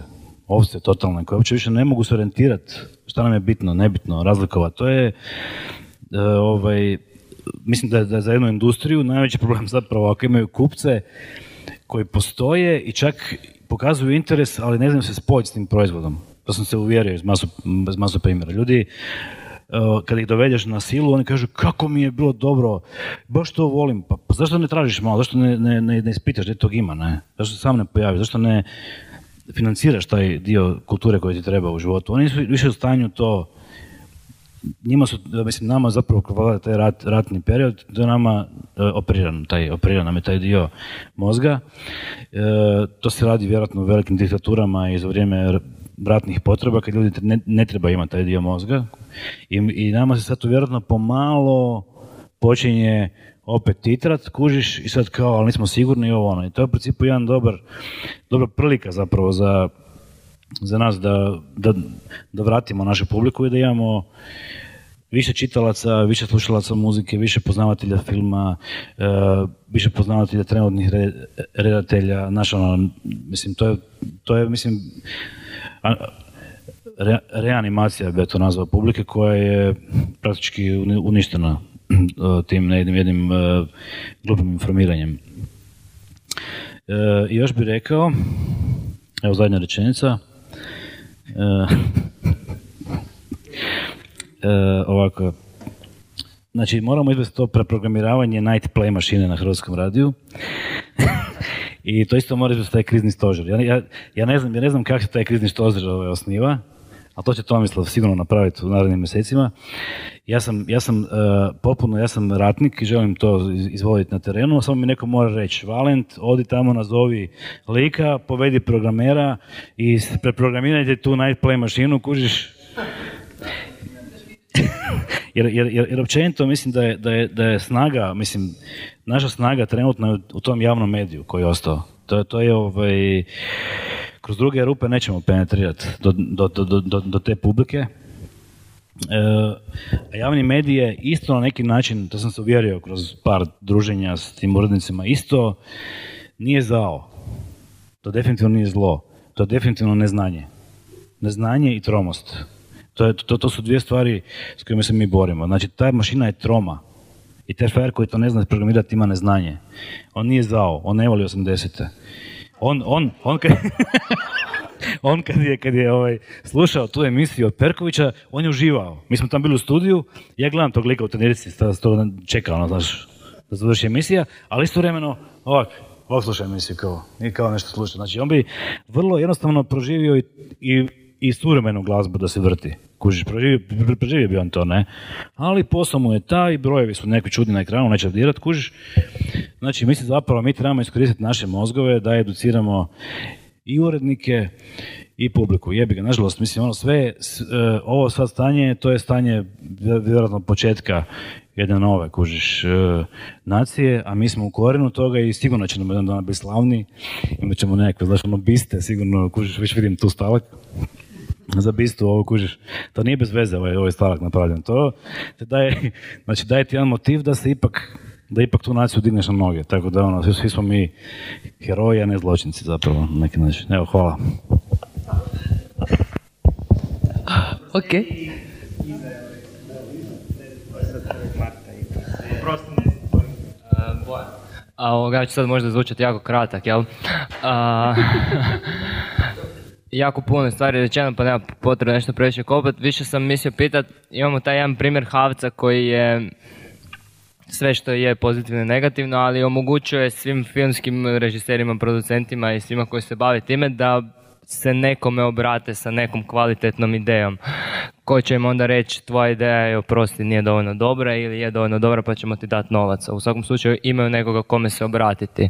ovce totalne, koje uopće više ne mogu se orijentirati šta nam je bitno, nebitno, razlikovati. To je e, ovaj, mislim da je, za jednu industriju najveći problem zapravo ako imaju kupce koji postoje i čak pokazuju interes, ali ne znaju se spojiti s tim proizvodom. To sam se uvjerio iz masu, iz masu primjera. Ljudi, e, kad ih dovedeš na silu, oni kažu kako mi je bilo dobro, baš to volim, pa, pa zašto ne tražiš malo, zašto ne, ne, ne, ne ispitaš gdje tog ima, ne? zašto sam ne pojavi, zašto ne financiraš taj dio kulture koji ti treba u životu. Oni nisu više u stanju to njima su, mislim, nama zapravo kroz taj rat, ratni period, je nama e, operiran, taj, operiran nam je taj dio mozga. E, to se radi vjerojatno u velikim diktaturama i za vrijeme ratnih potreba, kad ljudi ne, ne treba imati taj dio mozga. I, I nama se sad vjerojatno pomalo počinje opet titrat, kužiš i sad kao, ali nismo sigurni i ovo ono. I to je u principu jedan dobar, dobra prilika zapravo za za nas da, da, da vratimo našu publiku i da imamo više čitalaca, više slušalaca muzike, više poznavatelja filma, e, više poznavatelja trenutnih redatelja, naša, ono, mislim, to je, to je mislim, reanimacija bi to nazvao publike koja je praktički uništena e, tim jednim, jednim e, glupim informiranjem. Još bih rekao, evo zadnja rečenica, ovako, znači moramo izvesti to preprogramiravanje night play mašine na hrvatskom radiju. I to isto mora biti taj krizni stožer. Ja, ja, ja, ne znam, ja ne znam kako se taj krizni stožer ovaj, osniva, ali to će Tomislav sigurno napraviti u narednim mjesecima. Ja sam, ja sam uh, popuno, ja sam ratnik i želim to izvoditi na terenu, samo mi neko mora reći, Valent, odi tamo, nazovi lika, povedi programera i preprogramirajte tu night play mašinu, kužiš, jer, jer, jer, općenito mislim da je, da, je, da je snaga, mislim, naša snaga trenutno u tom javnom mediju koji je ostao. To, to je ovaj, kroz druge rupe nećemo penetrirati do, do, do, do te publike. E, javni medij je isto na neki način, to sam se uvjerio kroz par druženja s tim urednicima, isto nije zao. To definitivno nije zlo. To je definitivno neznanje. Neznanje i tromost. To, je, to, to su dvije stvari s kojima se mi borimo. Znači, ta mašina je troma. I taj frajer koji to ne zna programirati ima neznanje. On nije zao, on ne voli 80. On, on, on kad, on kad je, kad je ovaj, slušao tu emisiju od Perkovića, on je uživao. Mi smo tam bili u studiju, ja gledam tog lika u trenerici, to čekao, ono, znaš, da završi emisija, ali istovremeno, ovak, ovak sluša emisiju kao, i kao nešto sluša. Znači, on bi vrlo jednostavno proživio i, i i glazbu da se vrti. Kužiš, preživio, bi on to, ne? Ali posao mu je taj, brojevi su neki čudni na ekranu, neće dirat, kužiš. Znači, mislim zapravo mi trebamo iskoristiti naše mozgove da educiramo i urednike i publiku. Jebi ga, nažalost, mislim, ono sve, e, ovo sad stanje, to je stanje vjerojatno početka jedne nove, kužiš, e, nacije, a mi smo u korenu toga i sigurno će nam jedan dan biti slavni, imat ćemo nekakve, znaš, ono, biste, sigurno, kužiš, već vidim tu stavak, za bistu ovo kužiš. To nije bez veze ovaj, ovaj stavak napravljen. To te daje, znači daje ti jedan motiv da se ipak da ipak tu naciju digneš na noge. Tako da ono, svi, svi smo mi heroji, a ne zločinci zapravo na neki način. Evo, hvala. Ok. A ovoga će sad možda zvučati jako kratak, jel? A, jako puno stvari rečeno, pa nema potrebe nešto previše kopat. Više sam mislio pitat, imamo taj jedan primjer Havca koji je sve što je pozitivno i negativno, ali omogućuje svim filmskim režiserima, producentima i svima koji se bave time da se nekome obrate sa nekom kvalitetnom idejom. Ko će im onda reći tvoja ideja je oprosti nije dovoljno dobra ili je dovoljno dobra pa ćemo ti dati novaca. U svakom slučaju imaju nekoga kome se obratiti.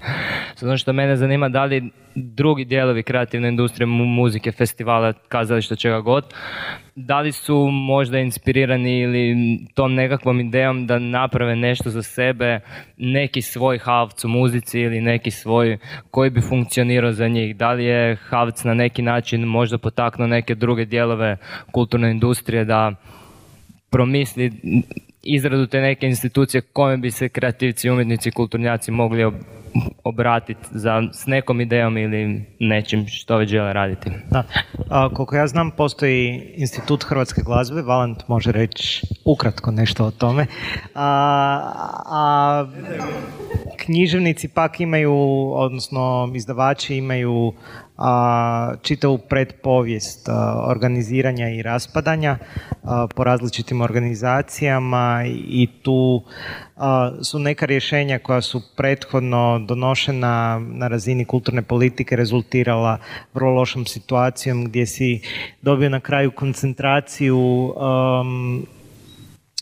Sad ono što mene zanima da li drugi dijelovi kreativne industrije, muzike, festivala, kazališta, čega god, da li su možda inspirirani ili tom nekakvom idejom da naprave nešto za sebe, neki svoj havc u muzici ili neki svoj koji bi funkcionirao za njih. Da li je havc na neki način možda potaknuo neke druge dijelove kulturne industrije da promisli izradu te neke institucije kome bi se kreativci, umjetnici, kulturnjaci mogli obratiti za, s nekom idejom ili nečim što već žele raditi. Da. A, koliko ja znam, postoji institut hrvatske glazbe, Valent može reći ukratko nešto o tome. A, a književnici pak imaju, odnosno izdavači imaju a, čitavu predpovijest organiziranja i raspadanja po različitim organizacijama i tu su neka rješenja koja su prethodno donošena na razini kulturne politike rezultirala vrlo lošom situacijom gdje si dobio na kraju koncentraciju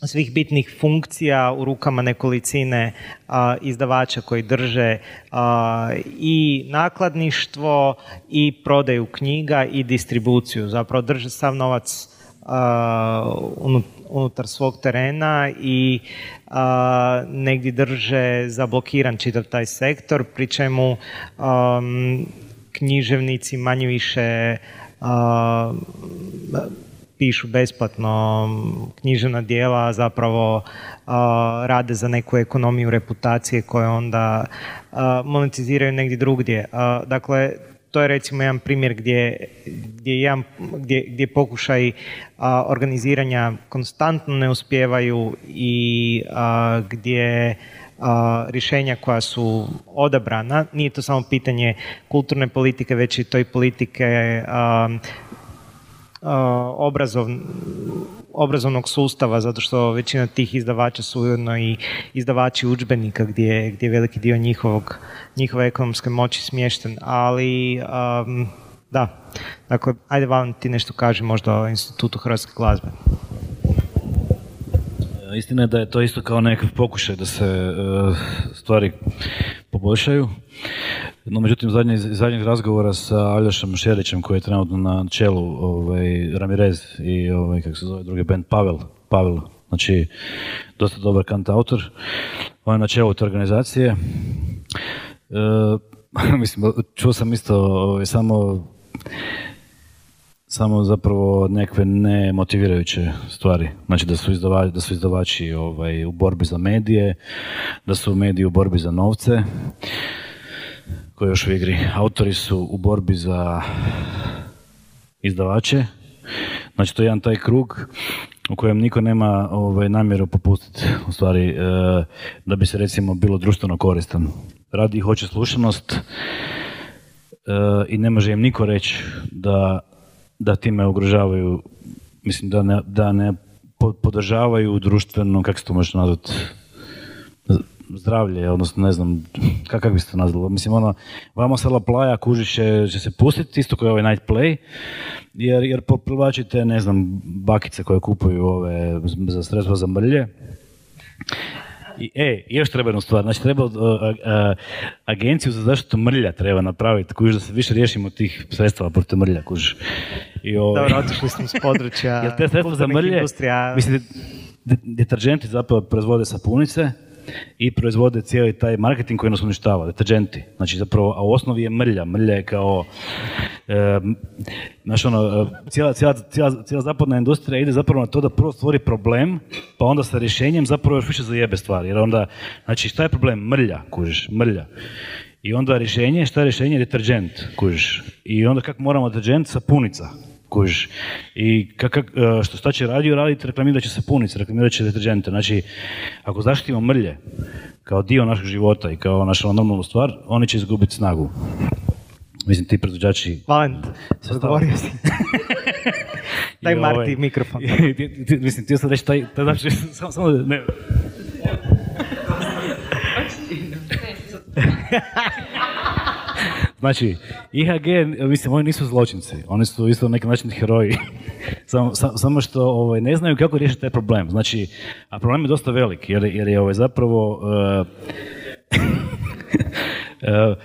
svih bitnih funkcija u rukama nekolicine izdavača koji drže i nakladništvo i prodaju knjiga i distribuciju. Zapravo drže sav novac unutar svog terena i negdje drže zablokiran čitav taj sektor, pri čemu književnici manje više pišu besplatno književna dijela, zapravo rade za neku ekonomiju reputacije koje onda monetiziraju negdje drugdje. dakle, to je recimo jedan primjer gdje, gdje, jedan, gdje, gdje pokušaj organiziranja konstantno ne uspijevaju i gdje rješenja koja su odabrana, nije to samo pitanje kulturne politike, već i toj politike obrazovnog sustava, zato što većina tih izdavača su ujedno i izdavači udžbenika gdje, gdje je veliki dio njihovog, njihove ekonomske moći smješten. Ali da, dakle, ajde vam ti nešto kaže možda o Institutu Hrvatske glazbe. Istina je da je to isto kao nekakav pokušaj da se e, stvari poboljšaju. No, međutim, zadnje, zadnjeg razgovora sa Aljošem Šerićem, koji je trenutno na čelu ovaj, Ramirez i ovaj, kako se zove drugi band, Pavel, Pavel, znači dosta dobar autor, on je na čelu te organizacije. E, mislim, čuo sam isto ovaj, samo samo zapravo nekakve nemotivirajuće stvari. Znači da su, izdavači, da su izdavači ovaj, u borbi za medije, da su mediji u borbi za novce, koji još u igri. Autori su u borbi za izdavače. Znači to je jedan taj krug u kojem niko nema ovaj, namjeru popustiti u stvari e, da bi se recimo bilo društveno koristan. Radi i hoće slušanost e, i ne može im niko reći da da time ugrožavaju, mislim da ne, da ne podržavaju društveno, kako se to može nazvati, zdravlje, odnosno ne znam, kako bi se to nazvalo. Mislim, ono, vama sala plaja kužiš će, će se pustiti, isto kao ovaj night play, jer, jer privlačite, ne znam, bakice koje kupuju ove za sredstva za mrlje i, e, još treba jednu stvar, znači treba uh, agenciju za zaštitu mrlja treba napraviti, kužiš da se više riješimo tih sredstava protiv mrlja, kužiš. I, ovaj, Dobro, otišli smo s područja Jel te sredstva za mrlje, industrija... mislim, deterđenti zapravo proizvode sapunice, i proizvode cijeli taj marketing koji nas uništava, deterđenti. Znači zapravo, a u osnovi je mrlja. Mrlja je kao, e, znači ono, cijela, cijela, cijela, cijela zapadna industrija ide zapravo na to da prvo stvori problem, pa onda sa rješenjem zapravo još više zajebe stvari. Jer onda, znači šta je problem? Mrlja, kužiš, mrlja. I onda rješenje, šta je rješenje? Deterđent, kužiš. I onda kako moramo deterđent? Sapunica kužiš. I kak, e, što šta će radio raditi, reklamirat će se punice, reklamirat će deterđente. Znači, ako zaštitimo mrlje kao dio našeg života i kao naša normalnu stvar, oni će izgubiti snagu. Mislim, ti proizvođači... Valent, odgovorio si. Daj Marti ovaj, mikrofon. mislim, ti sam reći taj, taj znači, samo, samo, ne. Znači, IHG, mislim, oni nisu zločinci, oni su isto na neki način heroji. samo, samo što ovaj, ne znaju kako riješiti taj problem. Znači, a problem je dosta velik, jer, jer je ovaj, zapravo... Uh, uh,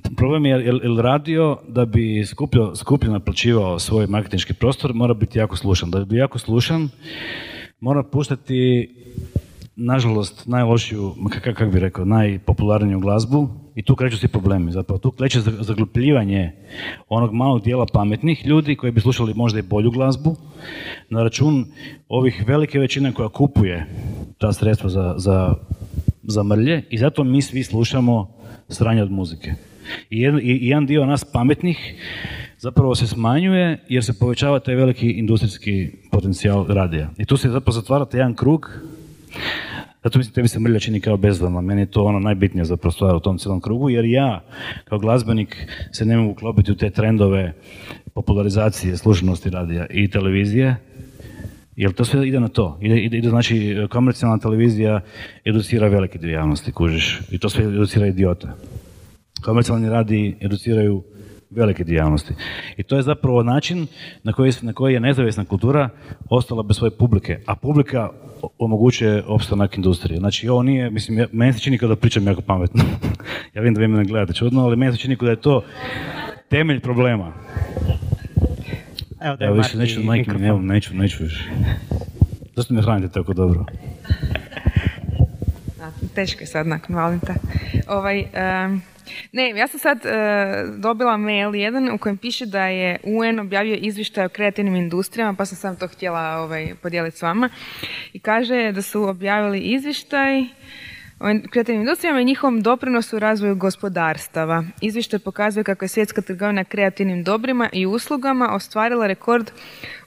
problem je jer, radio da bi skupio, skupio naplaćivao svoj marketinški prostor mora biti jako slušan. Da bi jako slušan mora puštati nažalost najlošiju, kako bi rekao, najpopularniju glazbu i tu kreću svi problemi. Zapravo tu kreće zaglupljivanje onog malog dijela pametnih ljudi koji bi slušali možda i bolju glazbu na račun ovih velike većine koja kupuje ta sredstva za, za, za mrlje i zato mi svi slušamo sranje od muzike. I jedan, I jedan dio nas pametnih zapravo se smanjuje jer se povećava taj veliki industrijski potencijal radija. I tu se zapravo zatvara jedan krug zato mislim, tebi se mrlja čini kao bezvama. Meni je to ono najbitnije za stvar u tom cijelom krugu, jer ja kao glazbenik se ne mogu klopiti u te trendove popularizacije slušanosti radija i televizije, jer to sve ide na to. Ide, ide, ide znači, komercijalna televizija educira velike dio javnosti, kužiš. I to sve educira idiota. Komercijalni radi educiraju velike javnosti. I to je zapravo način na koji, na koji je nezavisna kultura ostala bez svoje publike, a publika omogućuje opstanak industrije. Znači, ovo nije, mislim, meni se čini kada pričam jako pametno. ja vidim da vi me ne gledate čudno, ali meni se čini da je to temelj problema. Evo da je Evo, više, neću, majke, ne, neću, neću više. Zašto me hranite tako dobro? Teško je sad nakon Valinta. Ovaj, um, ne, ja sam sad uh, dobila mail jedan u kojem piše da je UN objavio izvještaj o kreativnim industrijama, pa sam sam to htjela ovaj, podijeliti s vama. I kaže da su objavili izvještaj o kreativnim industrijama i njihovom doprinosu u razvoju gospodarstava. Izvještaj pokazuje kako je svjetska trgovina kreativnim dobrima i uslugama ostvarila rekord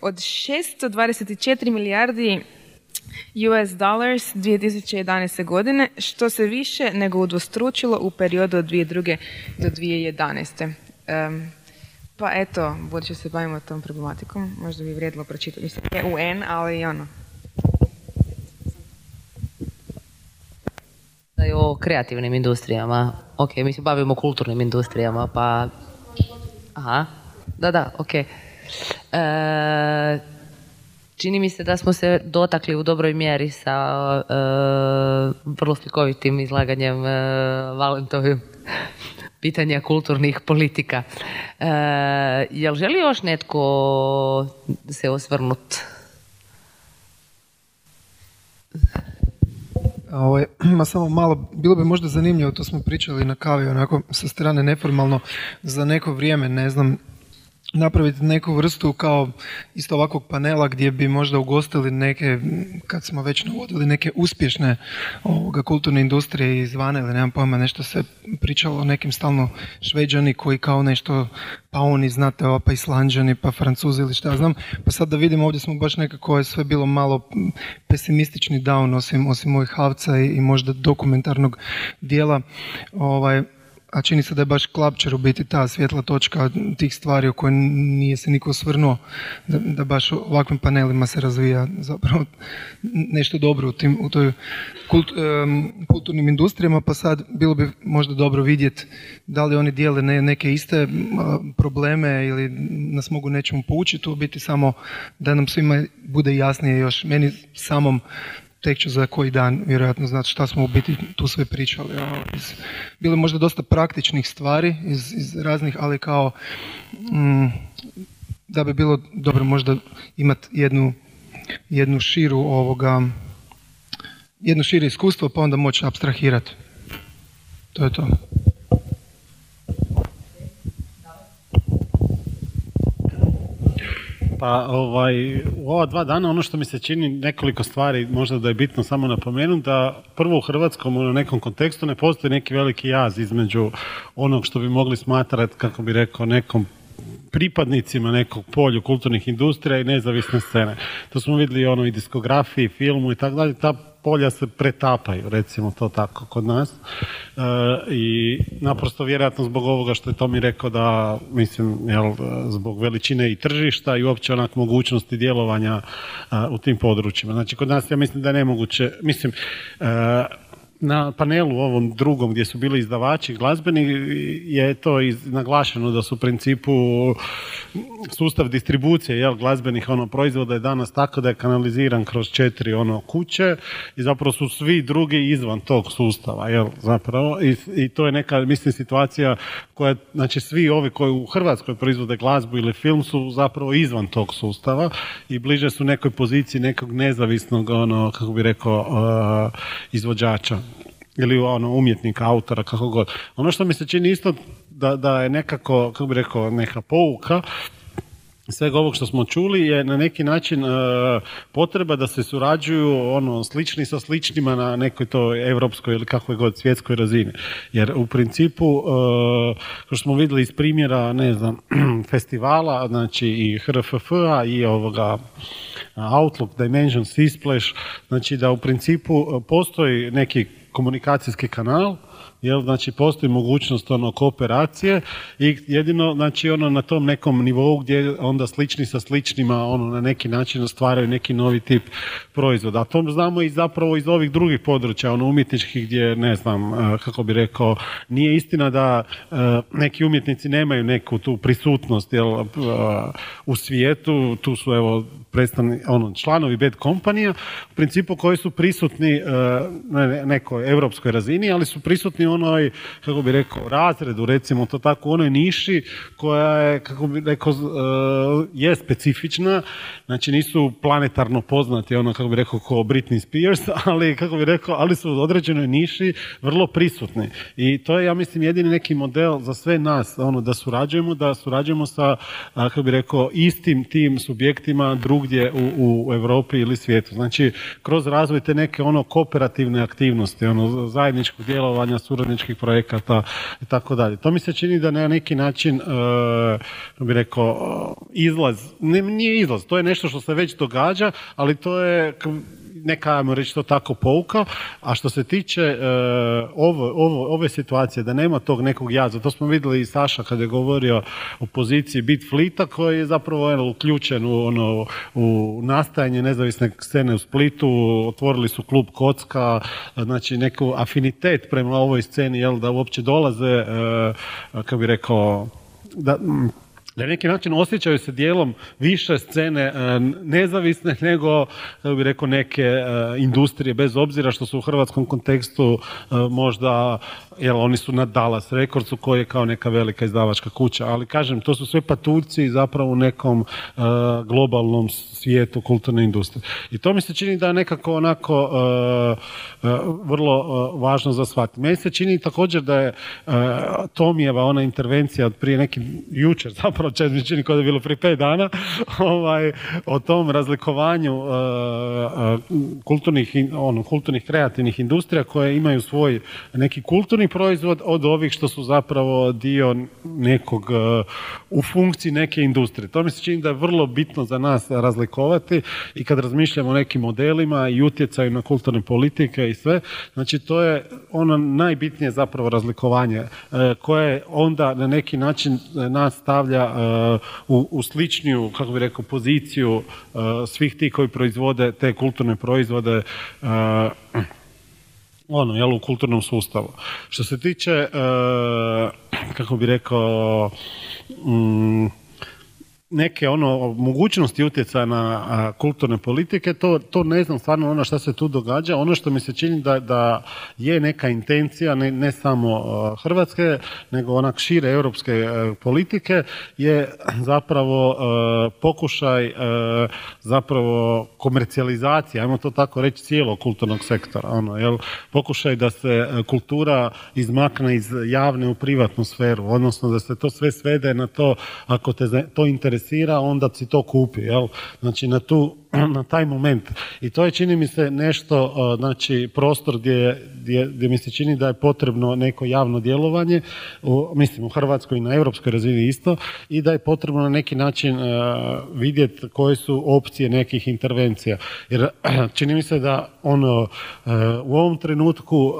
od 624 milijardi US dollars 2011. godine, što se više nego udvostručilo u periodu od 2002. do 2011. Um, Pa eto, budući se bavimo tom problematikom, možda bi vrijedilo pročitati. Mislim, je UN, ali ono. Da je o kreativnim industrijama. Ok, mi se bavimo kulturnim industrijama, pa... Aha, da, da, ok. E, čini mi se da smo se dotakli u dobroj mjeri sa e, vrlo slikovitim izlaganjem e, Valentovim pitanja kulturnih politika. E, jel želi još netko se osvrnut? Ovaj, ma samo malo, bilo bi možda zanimljivo, to smo pričali na kavi, onako sa strane neformalno, za neko vrijeme, ne znam, napraviti neku vrstu kao isto ovakvog panela gdje bi možda ugostili neke, kad smo već navodili, neke uspješne ovoga, kulturne industrije izvana ili nemam pojma, nešto se pričalo o nekim stalno šveđani koji kao nešto, pa oni znate, pa islanđani, pa francuzi ili šta znam, pa sad da vidimo ovdje smo baš nekako je sve bilo malo pesimistični down osim, osim ovih havca i, i možda dokumentarnog dijela. Ovaj, a čini se da je baš Klapčer u biti ta svjetla točka tih stvari o kojoj nije se niko osvrnuo, da, da baš ovakvim panelima se razvija zapravo nešto dobro u, tim, u toj kult, kulturnim industrijama, pa sad bilo bi možda dobro vidjeti da li oni dijele ne, neke iste probleme ili nas mogu nečemu poučiti, u biti samo da nam svima bude jasnije još meni samom tek ću za koji dan vjerojatno znati šta smo u biti tu sve pričali. Iz, bilo možda dosta praktičnih stvari iz, iz raznih, ali kao mm, da bi bilo dobro možda imati jednu, jednu širu ovoga jedno šire iskustvo pa onda moći abstrahirati. To je to. Pa ovaj, u ova dva dana ono što mi se čini nekoliko stvari možda da je bitno samo napomenuti da prvo u Hrvatskom u nekom kontekstu ne postoji neki veliki jaz između onog što bi mogli smatrati, kako bi rekao, nekom pripadnicima nekog polju kulturnih industrija i nezavisne scene. To smo vidjeli ono i diskografiji, filmu i tako dalje. Ta polja se pretapaju, recimo to tako kod nas. E, I naprosto vjerojatno zbog ovoga što je to mi rekao da, mislim, jel, zbog veličine i tržišta i uopće onak mogućnosti djelovanja e, u tim područjima. Znači, kod nas ja mislim da je nemoguće, mislim, e, na panelu ovom drugom gdje su bili izdavači glazbeni je to naglašeno da su u principu sustav distribucije jel, glazbenih ono, proizvoda je danas tako da je kanaliziran kroz četiri ono, kuće i zapravo su svi drugi izvan tog sustava. Jel, zapravo, i, i to je neka, mislim, situacija koja, znači svi ovi koji u Hrvatskoj proizvode glazbu ili film su zapravo izvan tog sustava i bliže su nekoj poziciji nekog nezavisnog, ono, kako bi rekao, izvođača ili ono umjetnika, autora, kako god. Ono što mi se čini isto da, da je nekako, kako bi rekao, neka pouka svega ovog što smo čuli je na neki način e, potreba da se surađuju ono slični sa sličnima na nekoj to europskoj ili kakvoj god svjetskoj razini. Jer u principu, uh, kao što smo vidjeli iz primjera, ne znam, festivala, znači i HRFF-a i ovoga Outlook, Dimension, Splash, znači da u principu postoji neki komunikacijski kanal jel, znači postoji mogućnost ono kooperacije i jedino znači ono na tom nekom nivou gdje onda slični sa sličnima ono na neki način stvaraju neki novi tip proizvoda. A to znamo i zapravo iz ovih drugih područja, ono umjetničkih gdje ne znam e, kako bi rekao, nije istina da e, neki umjetnici nemaju neku tu prisutnost jel, e, u svijetu, tu su evo predstavni, ono, članovi bed kompanija, u principu koji su prisutni na nekoj europskoj razini, ali su prisutni onoj, kako bi rekao, razredu, recimo to tako, u onoj niši koja je, kako bi rekao, e, je specifična, znači nisu planetarno poznati, ono, kako bi rekao, kao Britney Spears, ali, kako bi rekao, ali su u određenoj niši vrlo prisutni. I to je, ja mislim, jedini neki model za sve nas, ono, da surađujemo, da surađujemo sa, kako bi rekao, istim tim subjektima drugdje u, u Europi ili svijetu. Znači, kroz razvoj te neke ono kooperativne aktivnosti, ono zajedničkog djelovanja, suradničkih projekata i tako dalje. To mi se čini da na neki način, uh, bi rekao, izlaz, ne, nije izlaz, to je nešto što se već događa, ali to je neka, ajmo reći to tako, pouka. A što se tiče e, ovo, ovo, ove situacije, da nema tog nekog jaza, to smo vidjeli i Saša kad je govorio o poziciji Bit Flita, koji je zapravo ono, uključen u, ono, u nastajanje nezavisne scene u Splitu, otvorili su klub Kocka, znači neku afinitet prema ovoj sceni, jel, da uopće dolaze, e, kako bi rekao, da, na neki način osjećaju se dijelom više scene e, nezavisne nego, bi rekao, neke e, industrije, bez obzira što su u hrvatskom kontekstu e, možda, jel, oni su na Dallas Recordsu koji je kao neka velika izdavačka kuća, ali kažem, to su sve patuljci zapravo u nekom globalnom svijetu kulturne industrije. I to mi se čini da je nekako onako vrlo važno za shvatiti. Meni se čini također da je Tomijeva ona intervencija od prije neki jučer zapravo zapravo čet mi čini da je bilo prije pet dana, ovaj, o tom razlikovanju uh, kulturnih, ono, kulturnih kreativnih industrija koje imaju svoj neki kulturni proizvod od ovih što su zapravo dio nekog uh, u funkciji neke industrije. To mi se čini da je vrlo bitno za nas razlikovati i kad razmišljamo o nekim modelima i utjecaju na kulturne politike i sve, znači to je ono najbitnije zapravo razlikovanje koje onda na neki način nas stavlja u, u sličniju, kako bi rekao, poziciju uh, svih ti koji proizvode te kulturne proizvode uh, ono, jel, u kulturnom sustavu. Što se tiče, kako bi rekao, mm, neke ono mogućnosti utjecaja na kulturne politike, to, to ne znam stvarno ono što se tu događa. Ono što mi se čini da, da je neka intencija, ne, ne samo Hrvatske, nego onak šire europske e, politike, je zapravo e, pokušaj e, zapravo komercijalizacije, ajmo to tako reći, cijelog kulturnog sektora. Ono, jel? Pokušaj da se kultura izmakne iz javne u privatnu sferu, odnosno da se to sve svede na to, ako te to interesuje interesira, onda si to kupi. Jel? Znači na, tu, na taj moment. I to je čini mi se nešto, znači prostor gdje, gdje, gdje mi se čini da je potrebno neko javno djelovanje, u, mislim u Hrvatskoj i na europskoj razini isto, i da je potrebno na neki način vidjeti koje su opcije nekih intervencija. Jer čini mi se da ono u ovom trenutku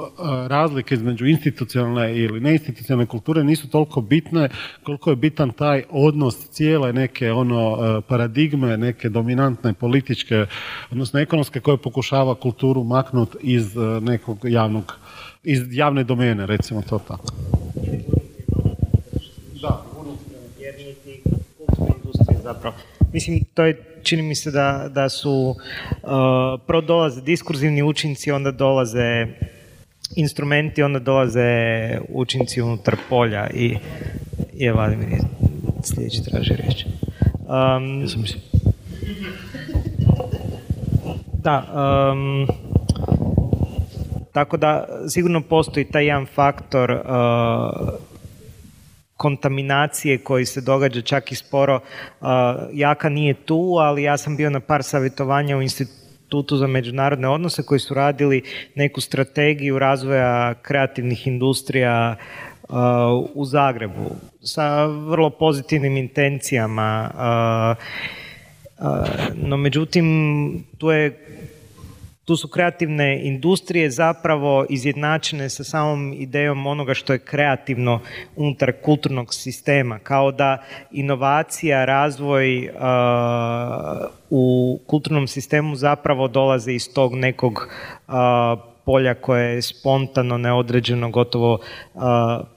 razlike između institucionalne ili neinstitucionalne kulture nisu toliko bitne koliko je bitan taj odnos cijele neke ono paradigme, neke dominantne političke, odnosno ekonomske koje pokušava kulturu maknuti iz nekog javnog, iz javne domene, recimo to tako. Da, zapravo. Mislim, to je, čini mi se da, da su, uh, prvo dolaze diskurzivni učinci, onda dolaze instrumenti, onda dolaze učinci unutar polja i je Vladimir sljedeći traži riječ. Um, ja sam da, um, tako da sigurno postoji taj jedan faktor uh, kontaminacije koji se događa čak i sporo. Uh, Jaka nije tu, ali ja sam bio na par savjetovanja u institutu za međunarodne odnose koji su radili neku strategiju razvoja kreativnih industrija uh, u Zagrebu sa vrlo pozitivnim intencijama. No međutim, tu je tu su kreativne industrije zapravo izjednačene sa samom idejom onoga što je kreativno unutar kulturnog sistema, kao da inovacija, razvoj uh, u kulturnom sistemu zapravo dolaze iz tog nekog uh, polja koje je spontano, neodređeno, gotovo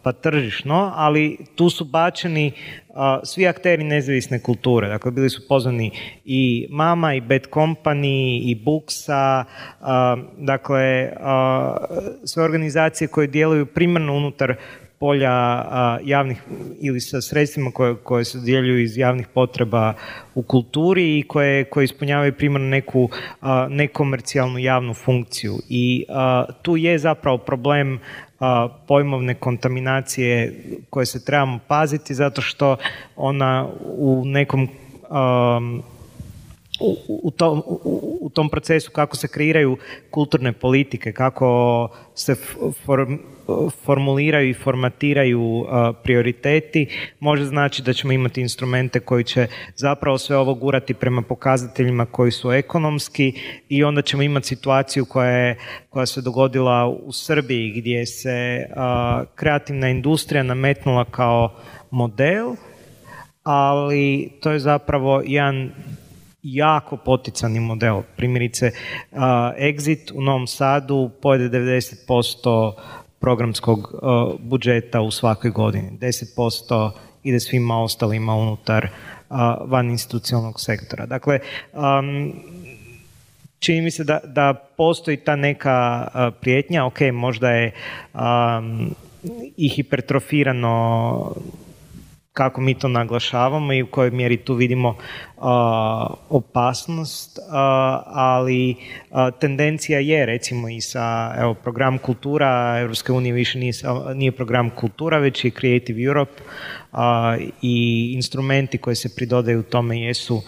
pa tržišno, ali tu su bačeni svi akteri nezavisne kulture. Dakle, bili su pozvani i Mama, i Bad Company, i Buksa, dakle, sve organizacije koje djeluju primarno unutar polja javnih ili sa sredstvima koje, koje se djeljuju iz javnih potreba u kulturi i koje, koje ispunjavaju primarno neku nekomercijalnu javnu funkciju. I tu je zapravo problem pojmovne kontaminacije koje se trebamo paziti zato što ona u nekom u, u, tom, u, u tom procesu kako se kreiraju kulturne politike, kako se form, formuliraju i formatiraju uh, prioriteti, može znači da ćemo imati instrumente koji će zapravo sve ovo gurati prema pokazateljima koji su ekonomski i onda ćemo imati situaciju koja, je, koja se dogodila u Srbiji gdje se uh, kreativna industrija nametnula kao model, ali to je zapravo jedan jako poticani model. Primjerice, uh, Exit u Novom Sadu pojede 90% programskog uh, budžeta u svakoj godini. 10% ide svima ostalima unutar uh, van institucionalnog sektora. Dakle, um, čini mi se da, da postoji ta neka uh, prijetnja, ok, možda je um, i hipertrofirano kako mi to naglašavamo i u kojoj mjeri tu vidimo opasnost, ali tendencija je recimo i sa evo, program kultura Europske unije više nije, nije program kultura, već je Creative Europe i instrumenti koji se pridodaju tome jesu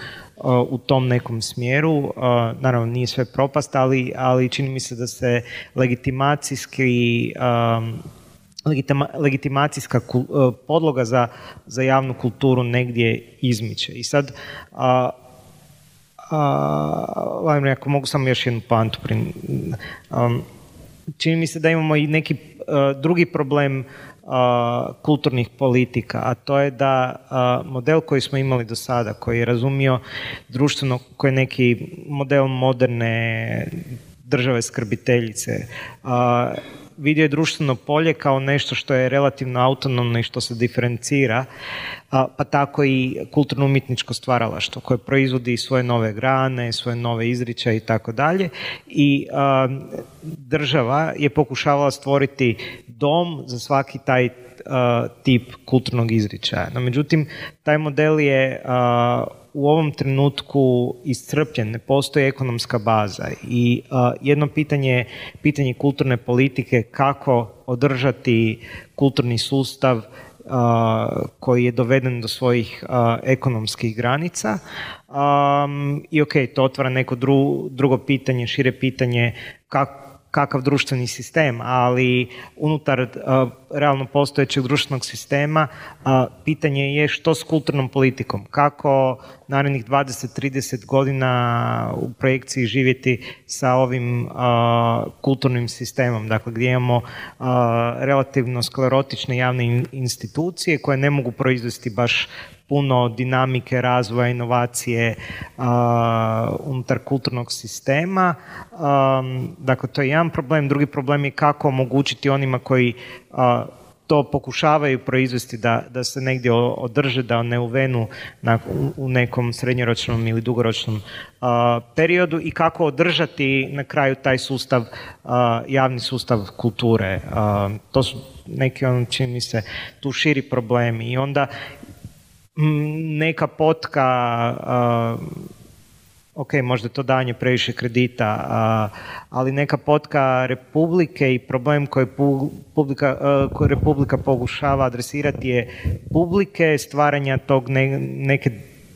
u tom nekom smjeru. Naravno, nije sve propast, ali, ali čini mi se da se legitimacijski legitimacijska e, podloga za, za javnu kulturu negdje izmiče. I sad, a, a, ako mogu samo još jednu pantu. čini mi se da imamo i neki e, drugi problem kulturnih politika, a to je da model koji smo imali do sada, koji je razumio društveno, koji je neki model moderne države skrbiteljice, vidio je društveno polje kao nešto što je relativno autonomno i što se diferencira, pa tako i kulturno-umjetničko stvaralaštvo koje proizvodi svoje nove grane, svoje nove izričaje i tako dalje. I država je pokušavala stvoriti dom za svaki taj tip kulturnog izričaja. No, međutim, taj model je u ovom trenutku iscrpljen, ne postoji ekonomska baza i jedno pitanje je pitanje kulturne politike kako održati kulturni sustav koji je doveden do svojih ekonomskih granica. I ok, to otvara neko drugo pitanje, šire pitanje kako kakav društveni sistem, ali unutar uh, realno postojećeg društvenog sistema uh, pitanje je što s kulturnom politikom, kako narednih 20-30 godina u projekciji živjeti sa ovim uh, kulturnim sistemom, dakle gdje imamo relativno sklerotične javne institucije koje ne mogu proizvesti baš puno dinamike razvoja, inovacije unutar kulturnog sistema. dakle, to je jedan problem. Drugi problem je kako omogućiti onima koji to pokušavaju proizvesti da, da se negdje održe, da ne uvenu na, u nekom srednjoročnom ili dugoročnom periodu i kako održati na kraju taj sustav, javni sustav kulture. to su neki, on, čini mi se, tu širi problemi. I onda neka potka, ok, možda to danje previše kredita, ali neka potka Republike i problem koji publika, koji Republika pokušava adresirati je publike, stvaranja tog neke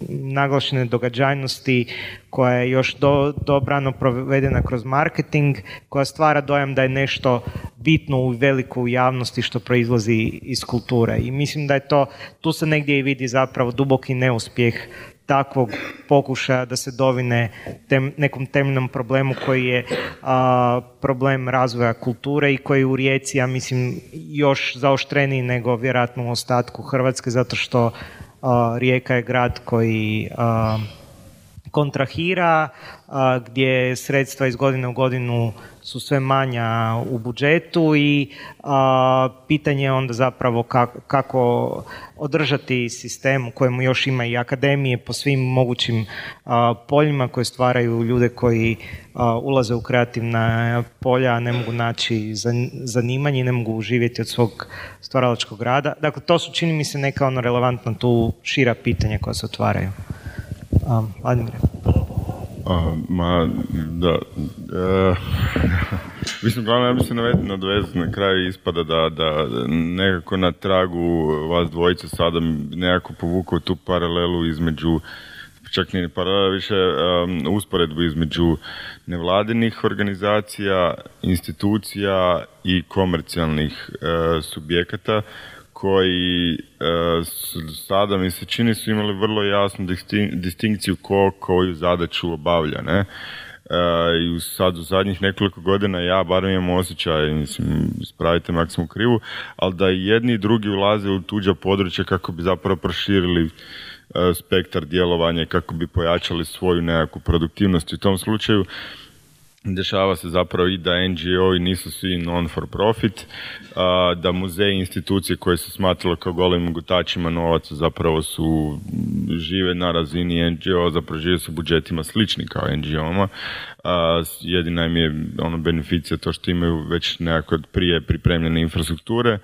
naglašene događajnosti koja je još do, dobrano provedena kroz marketing, koja stvara dojam da je nešto bitno u veliku javnosti što proizlazi iz kulture. I mislim da je to, tu se negdje i vidi zapravo duboki neuspjeh takvog pokušaja da se dovine tem, nekom temeljnom problemu koji je problem razvoja kulture i koji u Rijeci, ja mislim, još zaoštreniji nego vjerojatno u ostatku Hrvatske, zato što Rijeka je grad koji kontrahira, gdje sredstva iz godine u godinu su sve manja u budžetu i pitanje je onda zapravo kako, održati sistem u kojemu još ima i akademije po svim mogućim poljima koje stvaraju ljude koji ulaze u kreativna polja, a ne mogu naći zanimanje i ne mogu živjeti od svog stvaralačkog rada. Dakle, to su čini mi se neka ono relevantna tu šira pitanja koja se otvaraju. Um, Vladimir. ma, da. E, mislim, glavno, ja bi se nadvezati na kraju ispada da, da nekako na tragu vas dvojice sada nekako povukao tu paralelu između čak ni paralela, više um, usporedbu između nevladinih organizacija, institucija i komercijalnih uh, subjekata koji uh, sada mi se čini su imali vrlo jasnu distinkciju ko koju zadaću obavlja, ne? i sad u zadnjih nekoliko godina ja barem imam osjećaj, mislim, ispravite me krivu, ali da jedni i drugi ulaze u tuđa područja kako bi zapravo proširili e, spektar djelovanja kako bi pojačali svoju nekakvu produktivnost. U tom slučaju dešava se zapravo i da NGO i nisu svi non for profit, da muzeji i institucije koje se smatralo kao golim gutačima novaca zapravo su žive na razini NGO, zapravo žive su budžetima slični kao NGO-ma. Jedina im je ono beneficija to što imaju već nekako prije pripremljene infrastrukture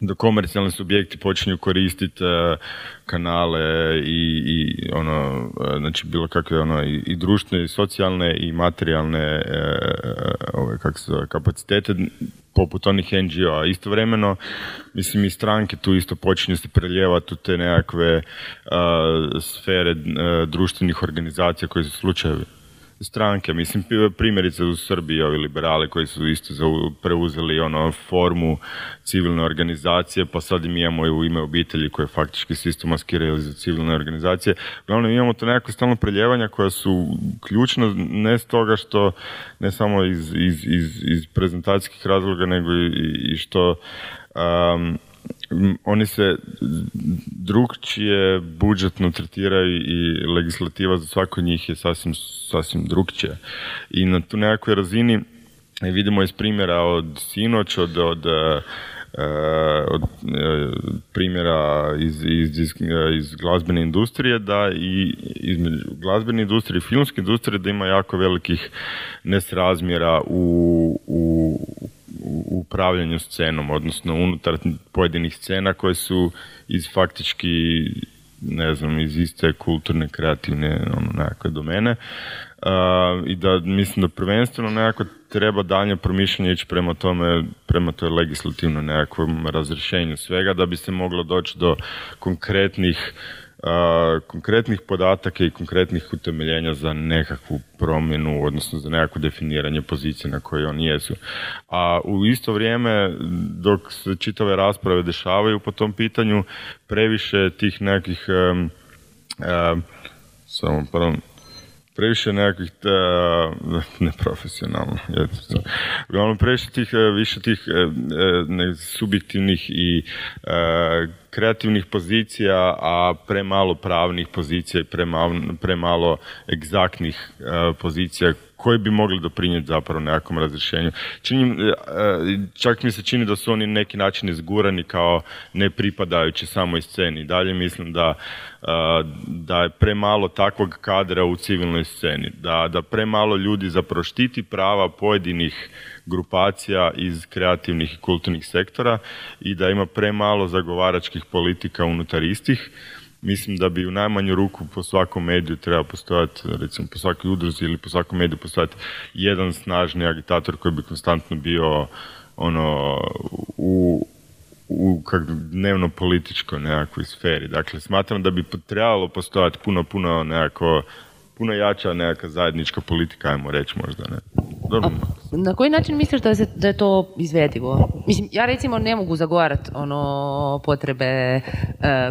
da komercijalni subjekti počinju koristiti e, kanale i, i ono, e, znači bilo kakve ono, i, i društvene, i socijalne i materijalne e, ove, kako se kapacitete poput onih NGO-a. Istovremeno, mislim, i stranke tu isto počinju se preljevati u te nekakve sfere društvenih organizacija koje su slučajevi stranke, mislim primjerice u Srbiji ovi liberali koji su isto preuzeli ono formu civilne organizacije, pa sad im imamo i u ime obitelji koje faktički se isto maskiraju za civilne organizacije. Uglavnom imamo to nekako stalno preljevanja koja su ključna ne s toga što ne samo iz, iz, iz, iz prezentacijskih razloga nego i, i što um, oni se drugčije budžetno tretiraju i legislativa za svako njih je sasvim, sasvim drugčija. I na tu nekakvoj razini vidimo iz primjera od sinoć, od, od od e, primjera iz, iz, iz, glazbene industrije da i između glazbene industrije i filmske industrije da ima jako velikih nesrazmjera u u upravljanju scenom, odnosno unutar pojedinih scena koje su iz faktički ne znam, iz iste kulturne, kreativne ono, nekakve domene i da mislim da prvenstveno nekako treba dalje promišljanje ići prema tome, prema toj legislativno nekakvom razrješenju svega da bi se moglo doći do konkretnih konkretnih podataka i konkretnih utemeljenja za nekakvu promjenu, odnosno za nekakvo definiranje pozicije na koje oni jesu. A u isto vrijeme, dok se čitave rasprave dešavaju po tom pitanju, previše tih nekih um, samo pardon, previše nekakvih neprofesionalno uglavnom previše tih više tih ne, subjektivnih i kreativnih pozicija, a premalo pravnih pozicija i premalo, premalo egzaktnih pozicija koji bi mogli doprinijeti zapravo nekakvom razrješenju. Činim, e, e, čak mi se čini da su oni neki način izgurani kao ne pripadajući samoj sceni. Dalje mislim da, da je premalo takvog kadra u civilnoj sceni, da, da premalo ljudi zapravo štiti prava pojedinih grupacija iz kreativnih i kulturnih sektora i da ima premalo zagovaračkih politika unutar istih. Mislim da bi u najmanju ruku po svakom mediju treba postojati, recimo po svakoj udruzi ili po svakom mediju postojati jedan snažni agitator koji bi konstantno bio ono u, u kak, dnevno političkoj nekakvoj sferi. Dakle, smatram da bi trebalo postojati puno, puno nekako puno jača nekakva zajednička politika, ajmo reći možda. Ne? Dobro. na koji način misliš da, da je to izvedivo? Mislim, ja recimo ne mogu zagovarati ono potrebe e,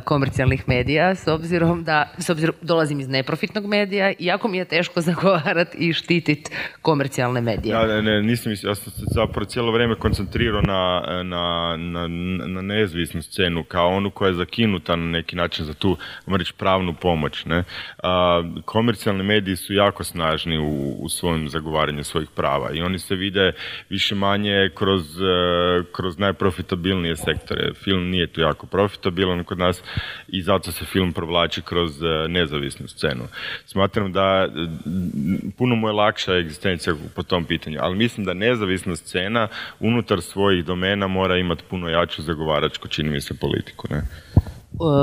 komercijalnih medija s obzirom da s obzirom dolazim iz neprofitnog medija i jako mi je teško zagovarati i štititi komercijalne medije. Ja, ne, ne, nisam, ja sam se zapravo cijelo vrijeme koncentrirao na, na, na, na nezavisnu scenu kao onu koja je zakinuta na neki način za tu, reći, pravnu pomoć. Ne? A, komercijalni mediji su jako snažni u, u svojem zagovaranju svojih prava i oni se vide više manje kroz, e, kroz najprofitabilnije sektore. Film nije tu jako profitabilan kod nas i zato se film provlači kroz e, nezavisnu scenu. Smatram da puno mu je lakša egzistencija po tom pitanju, ali mislim da nezavisna scena unutar svojih domena mora imati puno jaču zagovaračku, čini mi se, politiku. Ne?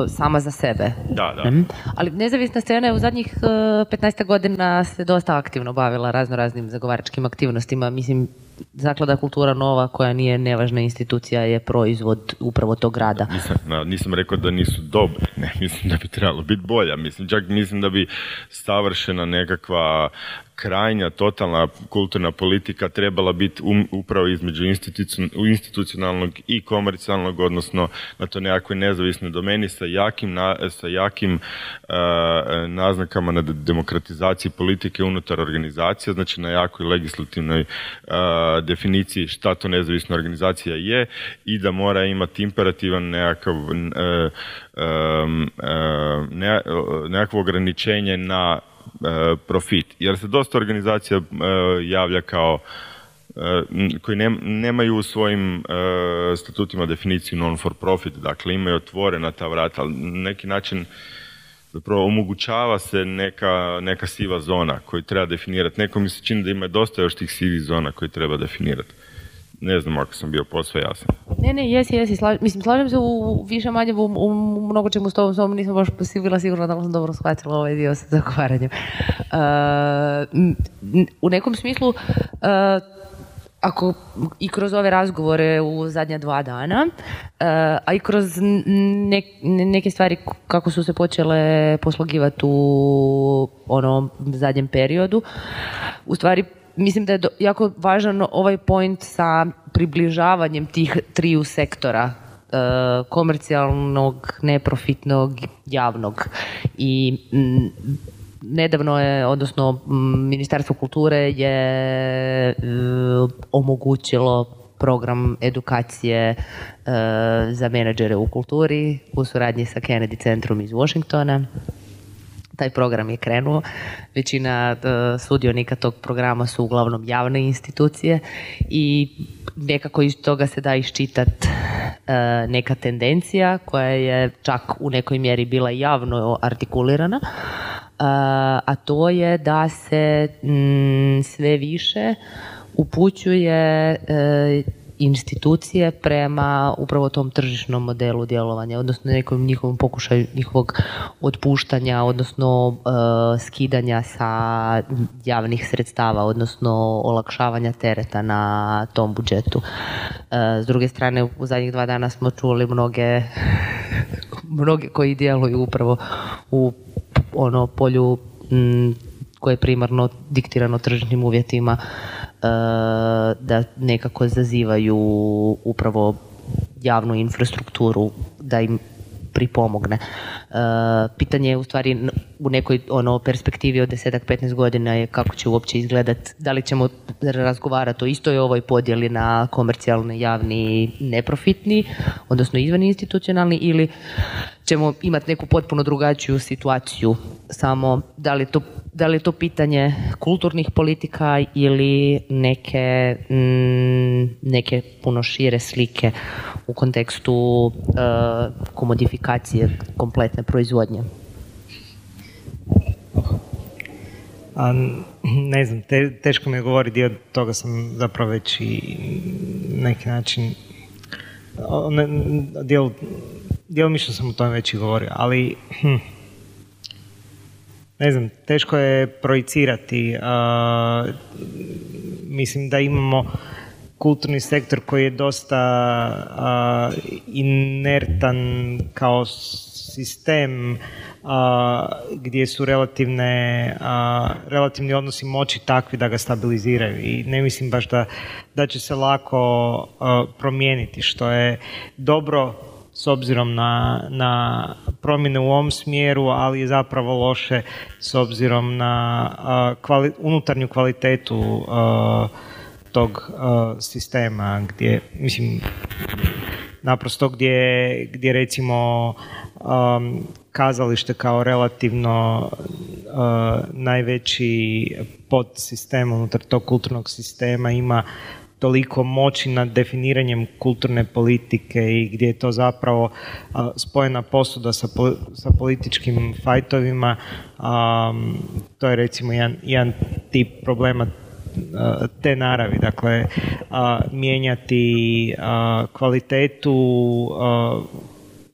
Sama za sebe. Da, da. Mhm. Ali nezavisna scena je u zadnjih 15 e, godina se dosta aktivno bavila razno raznim zagovaračkim aktivnostima. Mislim, Zaklada Kultura Nova koja nije nevažna institucija je proizvod upravo tog rada. Nisam, nisam rekao da nisu dobre, ne, mislim da bi trebalo biti bolja, mislim, čak mislim da bi savršena nekakva krajnja, totalna kulturna politika trebala biti um- upravo između institucion- institucionalnog i komercijalnog, odnosno na to nekakvoj nezavisnoj domeni sa jakim, na- sa jakim uh, naznakama na de- demokratizaciji politike unutar organizacija, znači na jakoj legislativnoj uh, definiciji šta to nezavisna organizacija je i da mora imati imperativan nekakav um, uh, ne- nekakvo ograničenje na uh, profit. Jer se dosta organizacija javlja kao koji nem- nemaju u svojim statutima definiciju non for profit, dakle imaju otvorena ta vrata, ali na neki način zapravo omogućava se neka, neka siva zona koju treba definirati. Neko mi se čini da ima dosta još tih sivih zona koje treba definirati. Ne znam ako sam bio posve jasan. Ne, ne, jesi, jesi. Slaž, mislim, slažem se u više manje u, u, mnogo čemu s tobom, samo nisam baš bila sigurna da sam dobro shvatila ovaj dio sa zagovaranjem. Uh, u nekom smislu, uh, ako i kroz ove razgovore u zadnja dva dana, uh, a i kroz neke stvari kako su se počele poslagivati u onom zadnjem periodu, u stvari mislim da je jako važan ovaj point sa približavanjem tih triju sektora e, komercijalnog, neprofitnog, javnog. I nedavno je, odnosno Ministarstvo kulture je e, omogućilo program edukacije e, za menadžere u kulturi u suradnji sa Kennedy centrum iz Washingtona taj program je krenuo. Većina e, sudionika tog programa su uglavnom javne institucije i nekako iz toga se da iščitat e, neka tendencija koja je čak u nekoj mjeri bila javno artikulirana, e, a to je da se sve više upućuje institucije prema upravo tom tržišnom modelu djelovanja, odnosno nekom njihovom pokušaju njihovog otpuštanja, odnosno e, skidanja sa javnih sredstava, odnosno olakšavanja tereta na tom budžetu. E, s druge strane, u zadnjih dva dana smo čuli mnoge mnoge koji djeluju upravo u ono polju koje je primarno diktirano tržišnim uvjetima e, da nekako zazivaju upravo javnu infrastrukturu da im pripomogne. E, pitanje je u stvari u nekoj ono perspektivi od 10-15 godina je kako će uopće izgledat, da li ćemo razgovarati o istoj ovoj podjeli na komercijalni, javni neprofitni, odnosno izvan institucionalni ili ćemo imati neku potpuno drugačiju situaciju. Samo da li to, da li je to pitanje kulturnih politika ili neke, mm, neke puno šire slike u kontekstu e, komodifikacije kompletne proizvodnje. A, ne znam, te, teško mi je govoriti, dio toga sam zapravo već i neki način ne, dijel, djelomično sam o tome već i govorio, ali hm, ne znam, teško je projicirati. a, mislim da imamo kulturni sektor koji je dosta a, inertan kao sistem a, gdje su relativne, a, relativni odnosi moći takvi da ga stabiliziraju. I ne mislim baš da, da će se lako a, promijeniti što je dobro s obzirom na, na promjene u ovom smjeru, ali je zapravo loše s obzirom na kvali- unutarnju kvalitetu tog sistema gdje, mislim, naprosto gdje, gdje recimo um, kazalište kao relativno uh, najveći podsistem unutar tog kulturnog sistema ima toliko moći nad definiranjem kulturne politike i gdje je to zapravo uh, spojena posuda sa, poli- sa političkim fajtovima. Um, to je recimo jedan, jedan tip problema te naravi, dakle a, mijenjati a, kvalitetu a,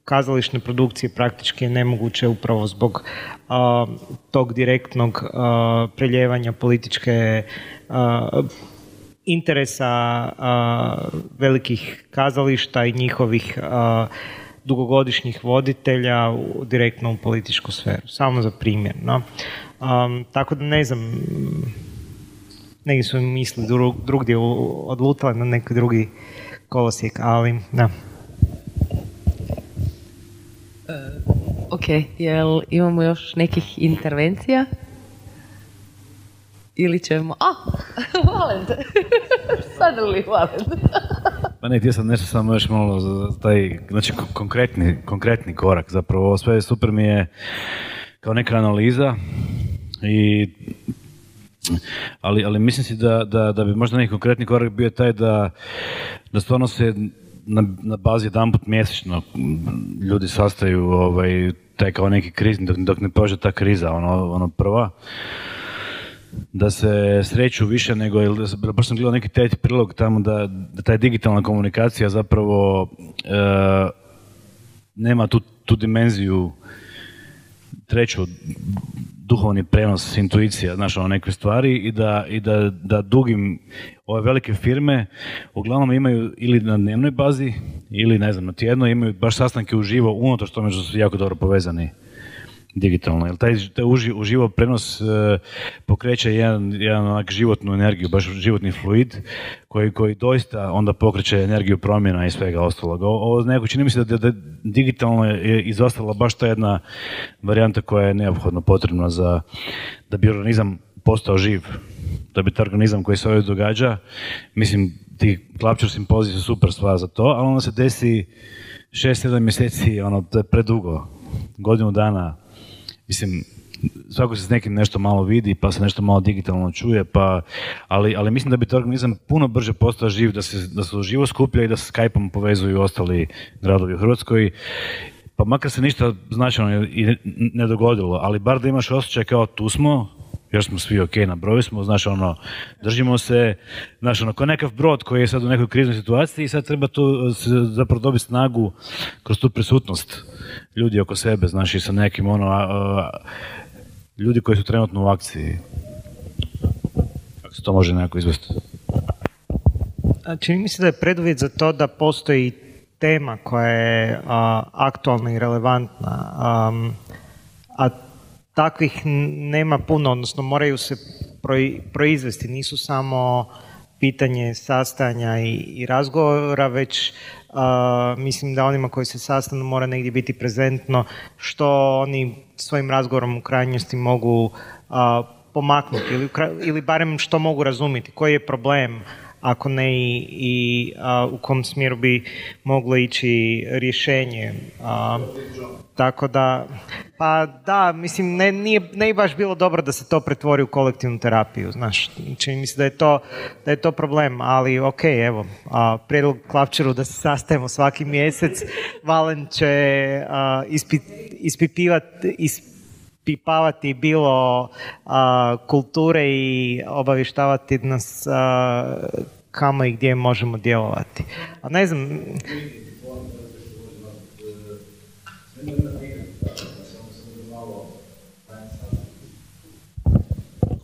kazališne produkcije praktički je nemoguće upravo zbog tog direktnog preljevanja političke interesa velikih kazališta i njihovih dugogodišnjih voditelja u, direktno u političku sferu. Samo za primjer. No? Um, tako da ne znam, neki su mi misli drug, drugdje odlutale na neki drugi kolosijek, ali da. Ok, jel imamo još nekih intervencija? Ili ćemo... A, Valent! Sad li Valent? Pa ne, htio sam nešto samo još malo za taj, znači konkretni, konkretni korak zapravo. Sve super mi je kao neka analiza i ali, ali mislim si da, da, da bi možda neki konkretni korak bio taj da, da stvarno se na, na bazi jedan put mjesečno ljudi sastaju ovaj, taj kao neki krizni dok, dok ne pođe ta kriza, ono, ono prva. Da se sreću više nego, baš sam gledao neki taj prilog tamo da, da taj digitalna komunikacija zapravo e, nema tu, tu dimenziju treću duhovni prenos, intuicija, znaš, ono neke stvari i da, i da, da dugim ove velike firme uglavnom imaju ili na dnevnoj bazi ili ne znam, na tjedno imaju baš sastanke uživo unutar što među su jako dobro povezani digitalno. Jer taj, taj uživo prenos e, pokreće jedan, jedan onak životnu energiju, baš životni fluid koji, koji doista onda pokreće energiju promjena i svega ostalog. Ovo neko čini mi se da, da digitalno je izostala baš ta jedna varijanta koja je neophodno potrebna za da bi organizam postao živ, da bi taj organizam koji se ovdje događa, mislim, ti klapčar simpoziji su super stvar za to, ali onda se desi 6-7 mjeseci, ono, to je predugo, godinu dana, mislim, svako se s nekim nešto malo vidi, pa se nešto malo digitalno čuje, pa, ali, ali mislim da bi to organizam puno brže postao živ, da se, da se živo skuplja i da se Skype-om povezuju ostali gradovi u Hrvatskoj. Pa makar se ništa značajno i ne dogodilo, ali bar da imaš osjećaj kao tu smo, još smo svi ok, na broju smo, znaš ono, držimo se, znaš ono, kao nekav brod koji je sad u nekoj kriznoj situaciji i sad treba tu zapravo dobiti snagu kroz tu prisutnost ljudi oko sebe, znaš, i sa nekim ono, ljudi koji su trenutno u akciji. Kako se to može nekako izvesti? Čini mi se da je preduvjet za to da postoji tema koja je aktualna i relevantna. a takvih nema puno, odnosno moraju se proizvesti, nisu samo pitanje sastanja i, i razgovora, već mislim da onima koji se sastanu mora negdje biti prezentno što oni svojim razgovorom u krajnjosti mogu pomaknuti ili, ili barem što mogu razumjeti, koji je problem ako ne i, i u kom smjeru bi moglo ići rješenje. A, tako da, pa da, mislim, ne, nije, ne baš bilo dobro da se to pretvori u kolektivnu terapiju, znaš, čini mi se da je to, da je to problem, ali ok, evo, a, prijedlog Klavčeru da se sastajemo svaki mjesec, Valen će a, ispit, ispitivati, pipavati bilo a, kulture i obavještavati nas a, kamo i gdje možemo djelovati. A ne znam...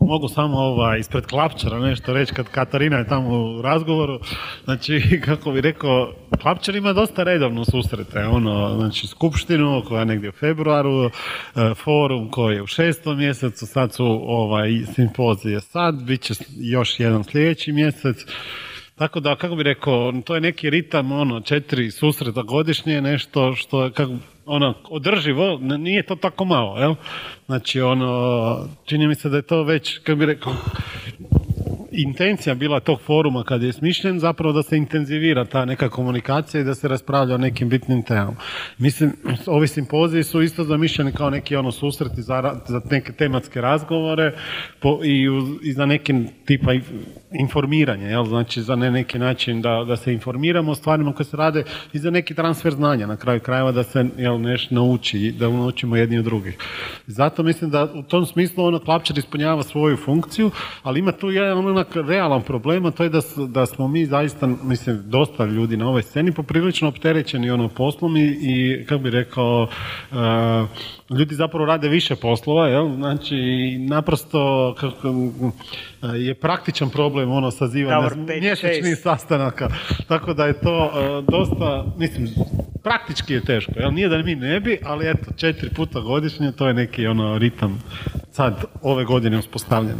mogu samo ovaj, ispred Klapčara nešto reći kad Katarina je tamo u razgovoru. Znači, kako bi rekao, Klapčar ima dosta redovno susrete. Ono, znači, skupštinu koja je negdje u februaru, e, forum koji je u šestom mjesecu, sad su ovaj, simpozije sad, bit će još jedan sljedeći mjesec. Tako da, kako bi rekao, to je neki ritam, ono, četiri susreta godišnje, nešto što, kako, ono, održivo, nije to tako malo, jel? Znači, ono, čini mi se da je to već, kako bi rekao, intencija bila tog foruma kad je smišljen zapravo da se intenzivira ta neka komunikacija i da se raspravlja o nekim bitnim temama. Mislim, ovi simpoziji su isto zamišljeni kao neki ono susreti za, za neke tematske razgovore po, i, i, za neki tipa informiranje, jel? znači za ne neki način da, da se informiramo o stvarima koje se rade i za neki transfer znanja na kraju krajeva da se jel, nešto nauči, da naučimo jedni od drugih. Zato mislim da u tom smislu ono Klapčar ispunjava svoju funkciju, ali ima tu jedan onak realan problem, a to je da, da smo mi zaista, mislim, dosta ljudi na ovoj sceni poprilično opterećeni ono poslom i, i kako bi rekao, e, ljudi zapravo rade više poslova, jel? Znači, naprosto kako, je praktičan problem ono sazivanje mjesečnih sastanaka. Tako da je to e, dosta, mislim, praktički je teško. Jel? Nije da mi ne bi, ali eto, četiri puta godišnje, to je neki ono ritam sad ove godine uspostavljen.